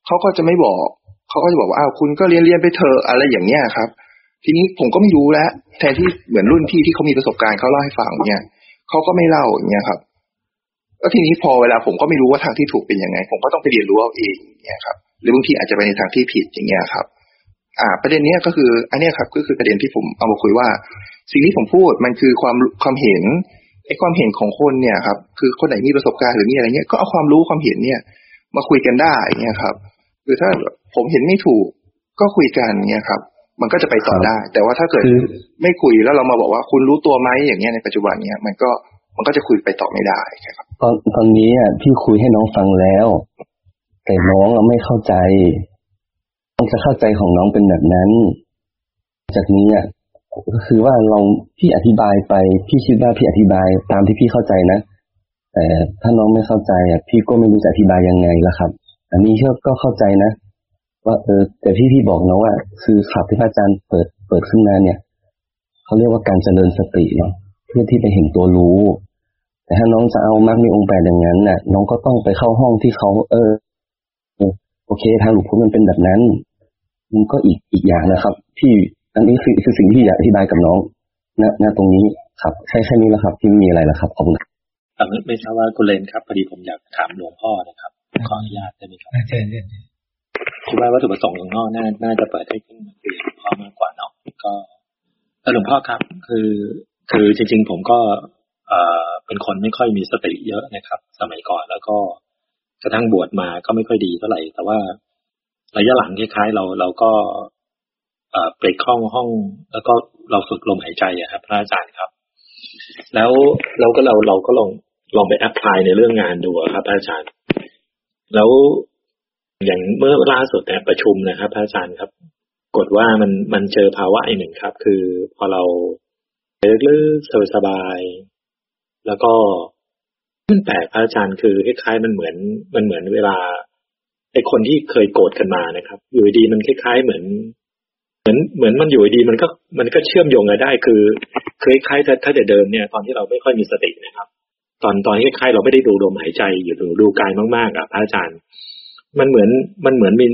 Speaker 6: เขาก็จะไม่บอกเขาก็จะบอกว่าอ้าวคุณก็เรียนเรียนไปเถอะอะไรอย่างเงี้ยครับ ทีนี้ผมก็ไม่รู้แล้วแทนที่เหมือนรุ่นพี่ที่เขามีประสบการณ์เขาเล่าให้ฟังเนี่ยเขาก็ไม่เล่าอย่างเงี้ยครับแล้วทีนี้พอเวลาผมก็ไม่รู้ว่าทางที่ถูกเป็นยังไง ผมก็ต้องไปเรียนรู้เอาเองอย่างเงี้ยครับ หรือบางทีอาจจะไปในทางที่ผิดอย่างเงี้ยครับ อ่า ประเด็นเนี้ยก็คือ อันเนี้ยครับก็คือประเด็นที่ผมเอามาคุยว่า สิ่งที่ผมพูดมันคือความความเห็นไอ้ความเห็นของคนเนี่ยครับ คือคนไหนมีประสบการณ์หรือมีอะไรเงี้ยก็เอาความรู้ความเห็นเนี่ย มาคุยกันได้เงี้ยครับ คือถ้าผมเห็นไม่ถูกก็คุยกันเงี้ยครับ มันก็จะไปต่อได้ แต่ว่าถ้าเกิด
Speaker 7: คือ
Speaker 6: ไม่คุยแล้วเรามาบอกว่าคุณรู้ตัวไหมอย่างเงี้ยในปัจจุบันเนี้ยมันก็มันก็จะคุยไปต่อไม่ได้ครับ
Speaker 7: ตอนตอนนี้อะพี่คุยให้น้องฟังแล้ว แต่น้องอะไม่เข้าใจน้อ งจะเข้าใจของน้องเป็นแบบนั้น จากนี้อะก็คือว่าเราพี่อธิบายไปพี่คิดว่าพี่อธิบายตามที่พี่เข้าใจนะแต่ถ้าน้องไม่เข้าใจอะ พี่ก็ไม่รู้จะอธิบายยังไงละครับ อันนี้ก็ก็เข้าใจนะ ว่า เออ แต่พี่พี่บอกน้องว่า คือขับที่พระอาจารย์เปิดเปิดขึ้นมาเนี่ยเขาเรียกว่าการเจริญสติเนาะเพื่อที่ไปเห็นตัวรู้ แต่ถ้าน้องจะเอามรรคมีองค์แปดอย่างนั้นน่ะ น้องก็ต้องไปเข้าห้องที่เขาเออโอเคทางหลุดพ้นมันเป็นแบบนั้น มันก็อีกอีกอย่างนะครับ ที่อันนี้คือคือสิ่งที่พี่อยากอธิบายกับน้องณณตรงนี้ครับแค่แค่นี้แล้วครับ ที่ไม่มีอะไรแล้วครับขอบคุณครับ
Speaker 8: อ่าไม่ไม่ทราบว่าคุณเลนครับพอดีผมอยากถามหลวงพ่อนะครับ ขออนุญาตได้ไหมครับ
Speaker 2: อ่าเชิญเชิญเชิญ
Speaker 8: คิดว่าวัตถุประสงค์ของนอกน่าน่าจะเปิดให้ขึ้นมาคุยกับหลวงพ่อมากกว่าเนาะก็เออหลวงพ่อครับ คือคือจริง ๆ ผมก็เอ่อเป็นคนไม่ค่อยมีสติเยอะนะครับ สมัยก่อนแล้วก็กระทั่งบวชมาก็ไม่ค่อยดีเท่าไหร่ แต่ว่า ระยะหลังคล้ายๆเราเราก็เปรกห้องห้อง แล้วก็เราฝึกลมหายใจอะครับพระอาจารย์ครับ แล้วเราก็เราเราก็ลองลองไปแอพพลายในเรื่องงานดูครับพระอาจารย์ แล้วอย่างเมื่อล่าสุดเนี่ยประชุมนะครับพระอาจารย์ครับ กดว่ามันมันเจอภาวะอีกหนึ่งครับ คือพอเราเลึกๆสบายๆแล้วก็มันแปลกพระอาจารย์คือคล้ายๆมันเหมือนมันเหมือนเวลา ไอคนที่เคยโกรธกันมานะครับ อยู่ดีมันคล้าย ๆ เหมือน เหมือนเหมือนมันอยู่ดีมันก็มันก็เชื่อมโยงกันได้ คือคล้ายๆถ้าถ้าแต่เดิมเนี่ยตอนที่เราไม่ค่อยมีสตินะครับ ตอนตอนคล้ายๆเราไม่ได้ดูลมหายใจอยู่ดูดูกายมากๆอะพระอาจารย์ มันเหมือนมันเหมือนมี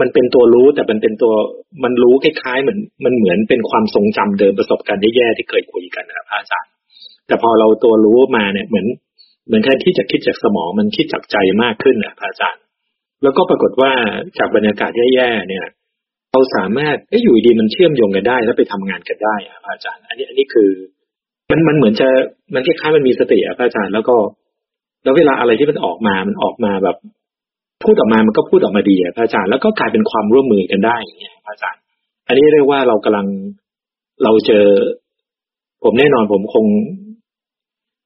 Speaker 8: มันเป็นตัวรู้แต่มันเป็นตัวมันรู้คล้ายๆเหมือนมันเหมือนเป็นความทรงจำเดิมประสบการณ์แย่ๆที่เคยคุยกันนะพระอาจารย์ แต่พอเราตัวรู้มาเนี่ยเหมือน เหมือนแทนที่จะคิดจากสมองมันคิดจากใจมากขึ้นนะพระอาจารย์ แล้วก็ปรากฏว่าจากบรรยากาศแย่ๆเนี่ยเราสามารถเอ้ยอยู่ดีมันเชื่อมโยงกันได้ แล้วไปทำงานกันได้อะพระอาจารย์ อันนี้อันนี้คือ มันมันเหมือนจะมันคล้ายๆมันมีสติอะพระอาจารย์แล้วก็ แล้วเวลาอะไรที่มันออกมามันออกมาแบบ พูดออกมามันก็พูดออกมาดีอะพระอาจารย์แล้วก็กลายเป็นความร่วมมือกันได้อย่างเงี้ยพระอาจารย์ อันนี้เรียกว่าเรากำลังเราเจอ ผมแน่นอนผมคง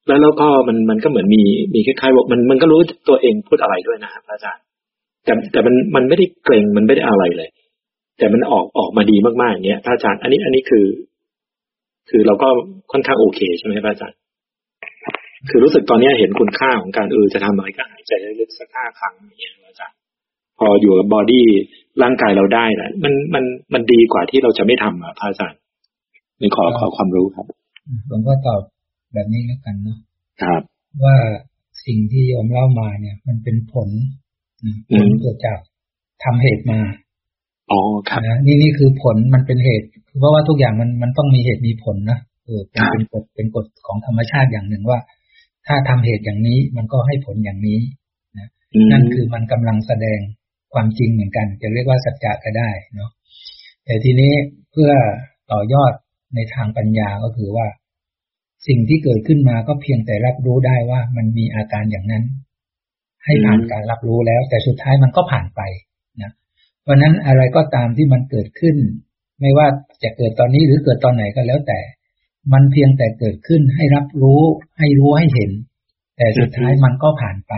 Speaker 8: แล้วแล้วก็มันมันก็เหมือนมีมีคล้ายๆว่ามันมันก็รู้ตัวเองพูดอะไรด้วยนะพระอาจารย์ แต่แต่มันมันไม่ได้เกรงมันไม่ได้อะไรเลย แต่มันออกออกมาดีมากๆอย่างเงี้ยพระอาจารย์ อันนี้อันนี้คือ คือเราก็ค่อนข้างโอเคใช่ไหมพระอาจารย์ คือรู้สึกตอนเนี้ยเห็นคุณค่าของการเออจะทำอะไรก็หายใจลึกๆสักห้าครั้งอย่างเงี้ยพระอาจารย์พออยู่กับบอดี้ร่างกายเราได้แหละมันมันมันดีกว่าที่เราจะไม่ทำอะพระอาจารย์นี่ขอขอความรู้ครับ
Speaker 2: ผมก็ตอบแบบนี้แล้วกันเนาะ
Speaker 8: ครับ
Speaker 2: ว่าสิ่งที่โยมเล่ามาเนี่ย มันเป็นผลนะ ผลเกิดจากทำเหตุมา
Speaker 8: อ๋อครับ
Speaker 2: นะนี่นี่คือผลมันเป็นเหตุ เพราะว่าทุกอย่างมันมันต้องมีเหตุมีผลนะเออเป็นเป็นกฎเป็นกฎของธรรมชาติอย่างหนึ่งว่า ถ้าทำเหตุอย่างนี้มันก็ให้ผลอย่างนี้นะ
Speaker 8: อืม
Speaker 2: นั่นคือมันกำลังแสดงความจริงเหมือนกัน จะเรียกว่าสัจจะก็ได้เนาะแต่ทีนี้เพื่อต่อยอดในทางปัญญาก็คือว่า สิ่งที่เกิดขึ้นมาก็เพียงแต่รับรู้ได้ว่ามันมีอาการอย่างนั้น ให้ผ่านการรับรู้แล้ว แต่สุดท้ายมันก็ผ่านไปนะเพราะนั้นอะไรก็ตามที่มันเกิดขึ้น ไม่ว่าจะเกิดตอนนี้หรือเกิดตอนไหนก็แล้วแต่ มันเพียงแต่เกิดขึ้นให้รับรู้ ให้รู้ให้เห็น แต่สุดท้ายมันก็ผ่านไป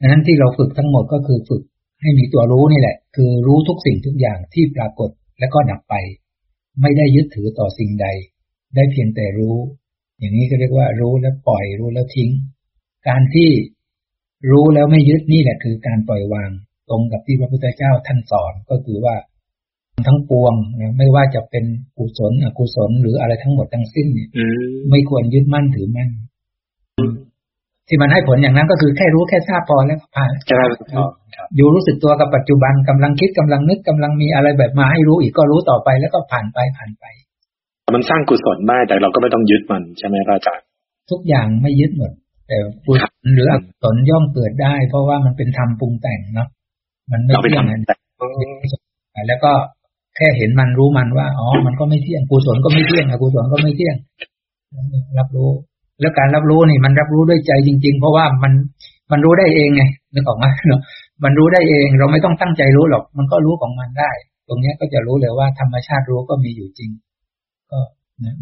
Speaker 2: ดังนั้นที่เราฝึกทั้งหมดก็คือฝึกให้มีตัวรู้นี่แหละ คือรู้ทุกสิ่งทุกอย่างที่ปรากฏและก็ดับไป ไม่ได้ยึดถือต่อสิ่งใด ได้เพียงแต่รู้ อย่างนี้ก็เรียกว่ารู้แล้วปล่อยรู้แล้วทิ้ง การที่ รู้แล้วไม่ยึดนี่แหละคือการปล่อยวางตรงกับที่พระพุทธเจ้าท่านสอนก็คือว่าทั้งปวงนะไม่ว่าจะเป็นกุศลอกุศลหรืออะไรทั้งหมดทั้งสิ้นเนี่ย
Speaker 8: อืม
Speaker 2: ไม่ควรยึดมั่นถือมั่นที่มันให้ผลอย่างนั้นก็คือแค่รู้แค่ทราบพอแล้วก็ผ่าน
Speaker 8: จะได้ต่อครับ
Speaker 2: อยู่รู้สึกตัวกับปัจจุบันกำลังคิดกำลังนึกกำลังมีอะไรแบบมาให้รู้อีกก็รู้ต่อไปแล้วก็ผ่านไปผ่านไป
Speaker 8: มันสร้างกุศลได้แต่เราก็ไม่ต้องยึดมันใช่ไหมพระอาจารย์
Speaker 2: ทุกอย่างไม่ยึดหมด แต่กุศลหรืออกุศลย่อมเกิดได้ เพราะว่ามันเป็นธรรมปรุงแต่งเนาะมันไม่
Speaker 8: เราไป
Speaker 2: เที่ยง
Speaker 8: ทำ
Speaker 2: นะ
Speaker 8: แต่
Speaker 2: แล้วก็แค่เห็นมันรู้มันว่าอ๋อมันก็ไม่เที่ยงกุศลก็ไม่เที่ยงอกุศลก็ไม่เที่ยง รับรู้ แล้วการรับรู้นี่มันรับรู้ด้วยใจจริง ๆ เพราะว่ามันมันรู้ได้เองไงนึกออกไหมเนาะมันรู้ได้เอง เราไม่ต้องตั้งใจรู้หรอก มันก็รู้ของมันได้ ตรงเนี้ยก็จะรู้เลยว่าธรรมชาติรู้ก็มีอยู่จริง ก็นะ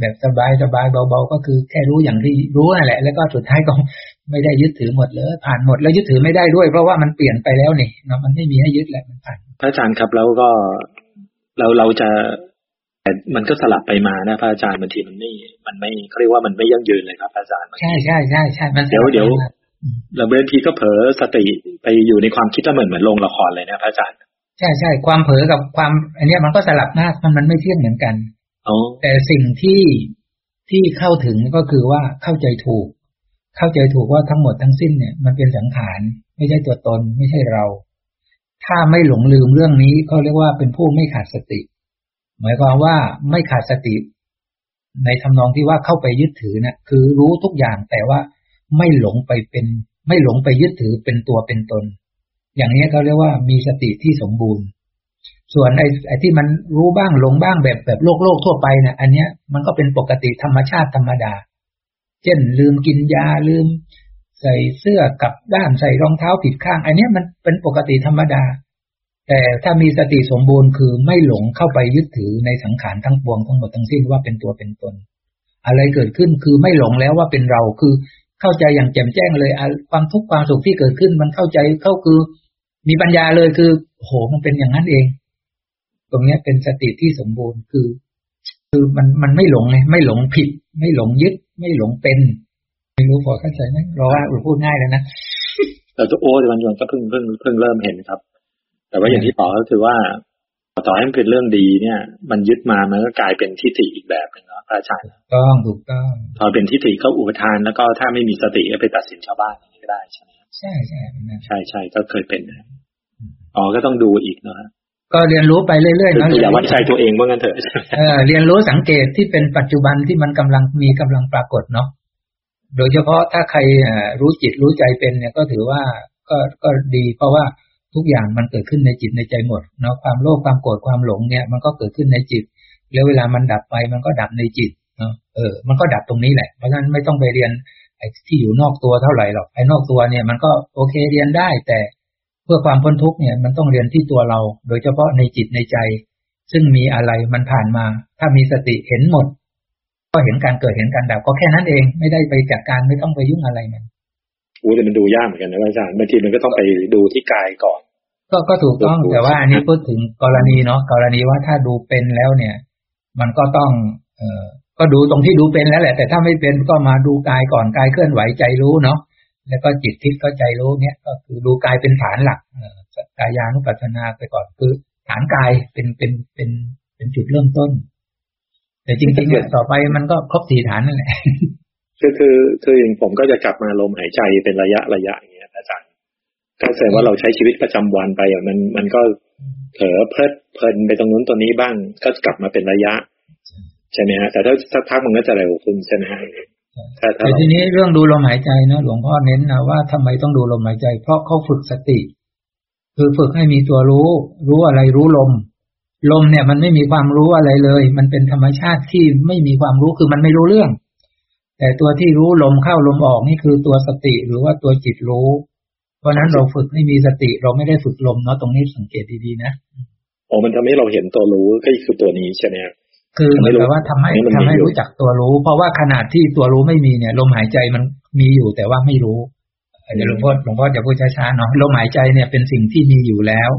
Speaker 2: แบบสบายสบายเบาๆก็คือแค่รู้อย่างที่รู้นั่นแหละ แล้วก็สุดท้ายก็ไม่ได้ยึดถือหมดเลยผ่านหมดแล้วยึดถือไม่ได้ด้วย เพราะว่ามันเปลี่ยนไปแล้วนี่เนาะมันไม่มีให้ยึดแล้วมันผ่าน
Speaker 8: พระอาจารย์ครับแล้วก็เราเราจะแต่มันก็สลับไปมานะพระอาจารย์บางทีมันไม่ มันไม่เขาเรียกว่ามันไม่ยั่งยืนเลยครับพระอาจารย์บางที
Speaker 2: ใช่ใช่ใช่ใช่มัน
Speaker 8: เดี๋ยวเดี๋ยวแล้วบางทีก็เผลอสติไปอยู่ในความคิดแล้วเหมือนเหมือนลงละครเลยนะพระอาจารย์
Speaker 2: ใช่ใช่ความเผลอกับความ อันเนี้ยมันก็สลับหน้ามันมันไม่เที่ยงเหมือนกัน
Speaker 8: อ๋อ
Speaker 2: แต่สิ่งที่ที่เข้าถึงก็คือว่าเข้าใจถูก เข้าใจถูกว่าทั้งหมดทั้งสิ้นเนี่ย มันเป็นสังขาร ไม่ใช่ตัวตน ไม่ใช่เรา ถ้าไม่หลงลืมเรื่องนี้เขาเรียกว่าเป็นผู้ไม่ขาดสติ หมายความว่าไม่ขาดสติ ในทำนองที่ว่าเข้าไปยึดถือนะคือรู้ทุกอย่างแต่ว่าไม่หลงไปเป็น ไม่หลงไปยึดถือเป็นตัวเป็นตน อย่างนี้เขาเรียกว่ามีสติที่สมบูรณ์ ส่วนไอ้ไอ้ที่มันรู้บ้างหลงบ้างแบบแบบโลกโลกทั่วไปนะอันเนี้ยมันก็เป็นปกติธรรมชาติธรรมดา เช่น ลืมกินยาลืม ใส่เสื้อกับด้านใส่รองเท้าผิดข้าง อันเนี้ยมันเป็นปกติธรรมดา แต่ถ้ามีสติสมบูรณ์คือไม่หลงเข้าไปยึดถือในสังขารทั้งปวงทั้งหมดทั้งสิ้นว่าเป็นตัวเป็นตน อะไรเกิดขึ้นคือไม่หลงแล้วว่าเป็นเราคือเข้าใจอย่างแจ่มแจ้งเลยความทุกข์ความสุขที่เกิดขึ้นมันเข้าใจเข้าคือ มีปัญญาเลยคือโหมันเป็นอย่างนั้นเอง ตรงเนี้ยเป็นสติที่สมบูรณ์คือ คือมันมันไม่หลงไงไม่หลงผิด ไม่หลงยึด ไม่หลงเป็น ไม่รู้พอเข้าใจไหมเราว่าเราพูดง่ายแล้วนะ
Speaker 8: แต่ตัวโอ้มันมันก็เพิ่งเพิ่งเพิ่งเริ่มเห็นครับ แต่ว่าอย่างที่บอกก็คือว่าต่อให้มันเป็นเรื่องดีเนี่ย มันยึดมามันก็กลายเป็นทิฏฐิอีกแบบหนึ่งเนาะพระอาจารย์
Speaker 2: ต้องถูกต้อง
Speaker 8: พอเป็นทิฏฐิก็อุปทานแล้วก็ถ้าไม่มีสติก็ไปตัดสินชาวบ้านอย่างนี้ก็ได้ใช่ไหมครับ
Speaker 2: ใช่ใช่เป็นนั้น
Speaker 8: ใช่ใช่ก็เคยเป็นนะอ๋อก็ต้องดูอีกเนาะ
Speaker 2: ก็เรียนรู้ไปเรื่อยๆ
Speaker 8: คือ
Speaker 2: เนาะ
Speaker 8: คืออย่าวัดใจตัวเองว่างั้นเถอะ
Speaker 2: เออเรียนรู้สังเกตที่เป็นปัจจุบันที่มันกำลังมีกำลังปรากฏเนาะโดยเฉพาะถ้าใครเอ่อรู้จิตรู้ใจเป็นเนี่ยก็ถือว่าก็ก็ดี เพราะว่าทุกอย่างมันเกิดขึ้นในจิตในใจหมดเนาะความโลภความโกรธความหลงเนี่ย มันก็เกิดขึ้นในจิต แล้วเวลามันดับไปมันก็ดับในจิตเนาะเออ มันก็ดับตรงนี้แหละเพราะฉะนั้นไม่ต้องไปเรียนไอ้ที่อยู่นอกตัวเท่าไหร่หรอกไอ้นอกตัวเนี่ยมันก็โอเคเรียนได้แต่เพื่อความพ้นทุกข์เนี่ยมันต้องเรียนที่ตัวเรา โดยเฉพาะในจิตในใจ ซึ่งมีอะไรมันผ่านมา ถ้ามีสติเห็นหมด ก็เห็นการเกิดเห็นการดับก็แค่นั้นเองไม่ได้ไปจัดการไม่ต้องไปยุ่งอะไรมัน
Speaker 8: อู้แต่มันดูยากเหมือนกันนะอาจารย์บางทีมันก็ต้องไปดูที่กายก่อน
Speaker 2: ก็ก็ถูกต้อง
Speaker 8: ดู
Speaker 2: แต่ว่าอันนี้พูดถึงกรณีเนาะกรณีว่าถ้าดูเป็นแล้วเนี่ย มันก็ต้องเอ่อก็ดูตรงที่ดูเป็นแล้วแหละ แต่ถ้าไม่เป็นก็มาดูกายก่อนกายเคลื่อนไหวใจรู้เนาะ แล้วก็จิตคิดก็ใจรู้เนี่ยก็คือดูกายเป็นฐานหลักเอ่อกายานุปัสสนาไปก่อนคือฐานกายเป็นเป็นเป็นเป็นจุดเริ่มต้น แต่จริงๆเนี่ยต่อไปมันก็ครบสี่ฐานนั่นแหละ
Speaker 8: คือคือคืออย่างผมก็จะกลับมาลมหายใจเป็นระยะระยะอย่างเงี้ยอาจารย์ก็แสดงว่าเราใช้ชีวิตประจำวันไปอะมันมันก็เผลอเพลิดเพลินไปตรงนู้นตัวนี้บ้างก็กลับมาเป็นระยะ ใช่ไหมฮะแต่ถ้าสักพักมันก็จะเร็วขึ้นใช่ไหมฮะถ้าถ้า
Speaker 2: แต่
Speaker 8: เรา
Speaker 2: ทีนี้เรื่องดูลมหายใจนะหลวงพ่อเน้นนะว่าทำไมต้องดูลมหายใจ เพราะเขาฝึกสติ คือฝึกให้มีตัวรู้ รู้อะไรรู้ลม ลมเนี่ยมันไม่มีความรู้อะไรเลย มันเป็นธรรมชาติที่ไม่มีความรู้คือมันไม่รู้เรื่อง แต่ตัวที่รู้ลมเข้าลมออกนี่คือตัวสติหรือว่าตัวจิตรู้ เพราะฉะนั้นเราฝึกให้มีสติเราไม่ได้ฝึกลมเนาะตรงนี้สังเกตดีๆนะ
Speaker 8: โอ้มันทำให้เราเห็นตัวรู้ก็คือตัวนี้ใช่ไหมฮะ
Speaker 2: คือเหมือนกับว่าทำให้
Speaker 8: ให้มันมี
Speaker 2: ทำให้
Speaker 8: อยู่
Speaker 2: รู้จักตัวรู้ เพราะว่าขนาดที่ตัวรู้ไม่มีเนี่ย ลมหายใจมันมีอยู่แต่ว่าไม่รู้เดี๋ยวหลวงพ่อหลวงพ่อจะพูดช้าๆเนาะลมหายใจเนี่ยเป็นสิ่งที่มีอยู่แล้ว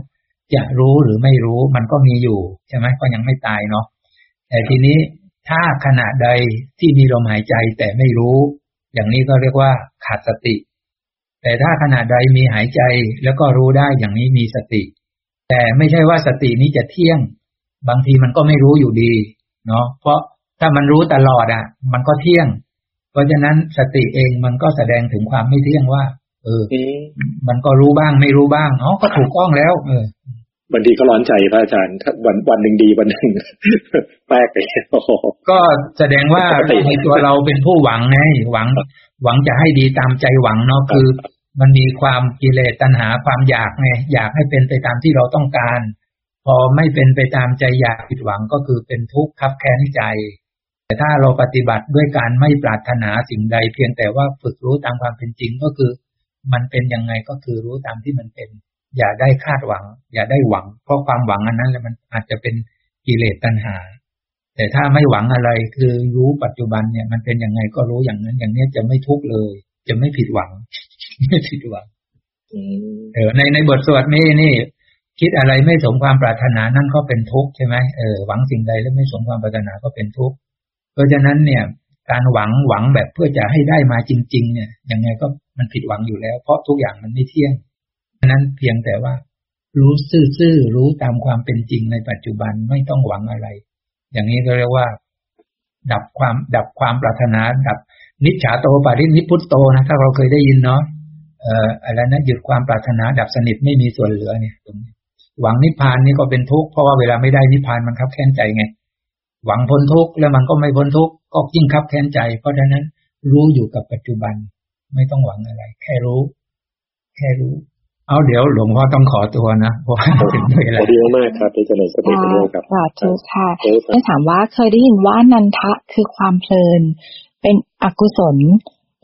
Speaker 2: จะรู้หรือไม่รู้มันก็มีอยู่ใช่ไหมก็ยังไม่ตายเนาะแต่ทีนี้ถ้าขณะใดที่มีลมหายใจแต่ไม่รู้ อย่างนี้ก็เรียกว่าขาดสติ แต่ถ้าขณะใดมีหายใจแล้วก็รู้ได้อย่างนี้มีสติ แต่ไม่ใช่ว่าสตินี้จะเที่ยง บางทีมันก็ไม่รู้อยู่ดี เนาะเพราะถ้ามันรู้ตลอดอะ มันก็เที่ยง เพราะฉะนั้นสติเองมันก็แสดงถึงความไม่เที่ยงว่า เออ มันก็รู้บ้างไม่รู้บ้างอ๋อก็ถูกต้องแล้ว เออ
Speaker 8: บางทีก็ร้อนใจพระอาจารย์ถ้าวันวันหนึ่งดีวันหนึ่งแปลกไปโอ้โห
Speaker 2: ก็แสดงว่าในตัวเราเป็นผู้หวังไงหวัง หวังจะให้ดีตามใจหวังเนาะคือ มันมีความกิเลสตัณหาความอยากไงอยากให้เป็นไปตามที่เราต้องการ พอไม่เป็นไปตามใจอยากผิดหวังก็คือเป็นทุกข์คับแค้นใจ แต่ถ้าเราปฏิบัติด้วยการไม่ปรารถนาสิ่งใด เพียงแต่ว่าฝึกรู้ตามความเป็นจริงก็คือ มันเป็นยังไงก็คือรู้ตามที่มันเป็น อย่าได้คาดหวัง อย่าได้หวัง เพราะความหวังอันนั้นแหละมันอาจจะเป็นกิเลสตัณหา แต่ถ้าไม่หวังอะไรคือรู้ปัจจุบันเนี่ย มันเป็นยังไงก็รู้อย่างนั้น อย่างนี้จะไม่ทุกข์เลย จะไม่ผิดหวัง ไม่ผิดหวังเออในในบทสวดนี้นี่ คิดอะไรไม่สมความปรารถนานั่นก็เป็นทุกข์ใช่ไหมเออหวังสิ่งใดแล้วไม่สมความปรารถนาก็เป็นทุกข์เพราะฉะนั้นเนี่ย การหวังหวังแบบเพื่อจะให้ได้มาจริง ๆ เนี่ยยังไงก็มันผิดหวังอยู่แล้ว เพราะทุกอย่างมันไม่เที่ยงฉะนั้นเพียงแต่ว่า รู้ซื่อๆรู้ตามความเป็นจริงในปัจจุบันไม่ต้องหวังอะไร อย่างนี้ก็เรียกว่า ดับความดับความปรารถนา ดับนิจฉาโตปารินิพุตโตนะถ้าเราเคยได้ยินเนาะเอ่ออะไรนะหยุดความปรารถนาดับสนิทไม่มีส่วนเหลือเนี่ยตรงนี้ หวังนิพพานนี่ก็เป็นทุกข์เพราะว่าเวลาไม่ได้นิพพานมันคับแค้นใจไง หวังพ้นทุกข์แล้วมันก็ไม่พ้นทุกข์ก็ยิ่งคับแค้นใจ เพราะฉะนั้นรู้อยู่กับปัจจุบัน ไม่ต้องหวังอะไร แค่รู้ แค่รู้ เอาเดี๋ยวหลวงพ่อต้องขอตัวนะเพราะว่าถึงเวลา
Speaker 8: ดีมากๆครับเป็นเจริญสติไปด้วยครับ
Speaker 5: สาธุค่ะได้ถามว่าเคยได้ยินว่านันทะคือความเพลิน เป็นอกุศล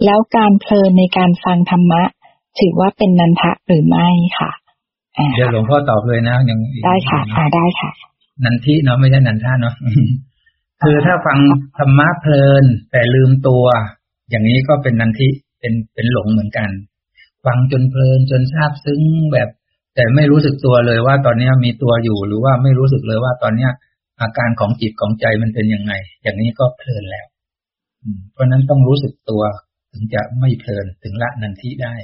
Speaker 5: แล้วการเพลินในการฟังธรรมะ ถือว่าเป็นนันทะหรือไม่ค่ะอ่า
Speaker 2: เดี๋ยวหลวงพ่อตอบเลยนะยัง
Speaker 5: ได้ค่ะอ่าได้ค่ะ
Speaker 2: นันทิเนาะไม่ใช่นันท่าเนาะคือถ้าฟังธรรมะเพลิน แต่ลืมตัว อย่างนี้ก็เป็นนันทิเป็นเป็นหลงเหมือนกัน ฟังจนเพลินจนซาบซึ้งแบบ แต่ไม่รู้สึกตัวเลยว่าตอนเนี้ยมีตัวอยู่หรือว่าไม่รู้สึกเลยว่าตอนเนี้ย อาการของจิตของใจมันเป็นยังไง อย่างนี้ก็เพลินแล้วอืมเพราะฉะนั้นต้องรู้สึกตัวถึงจะไม่เพลินถึงละนันทิได้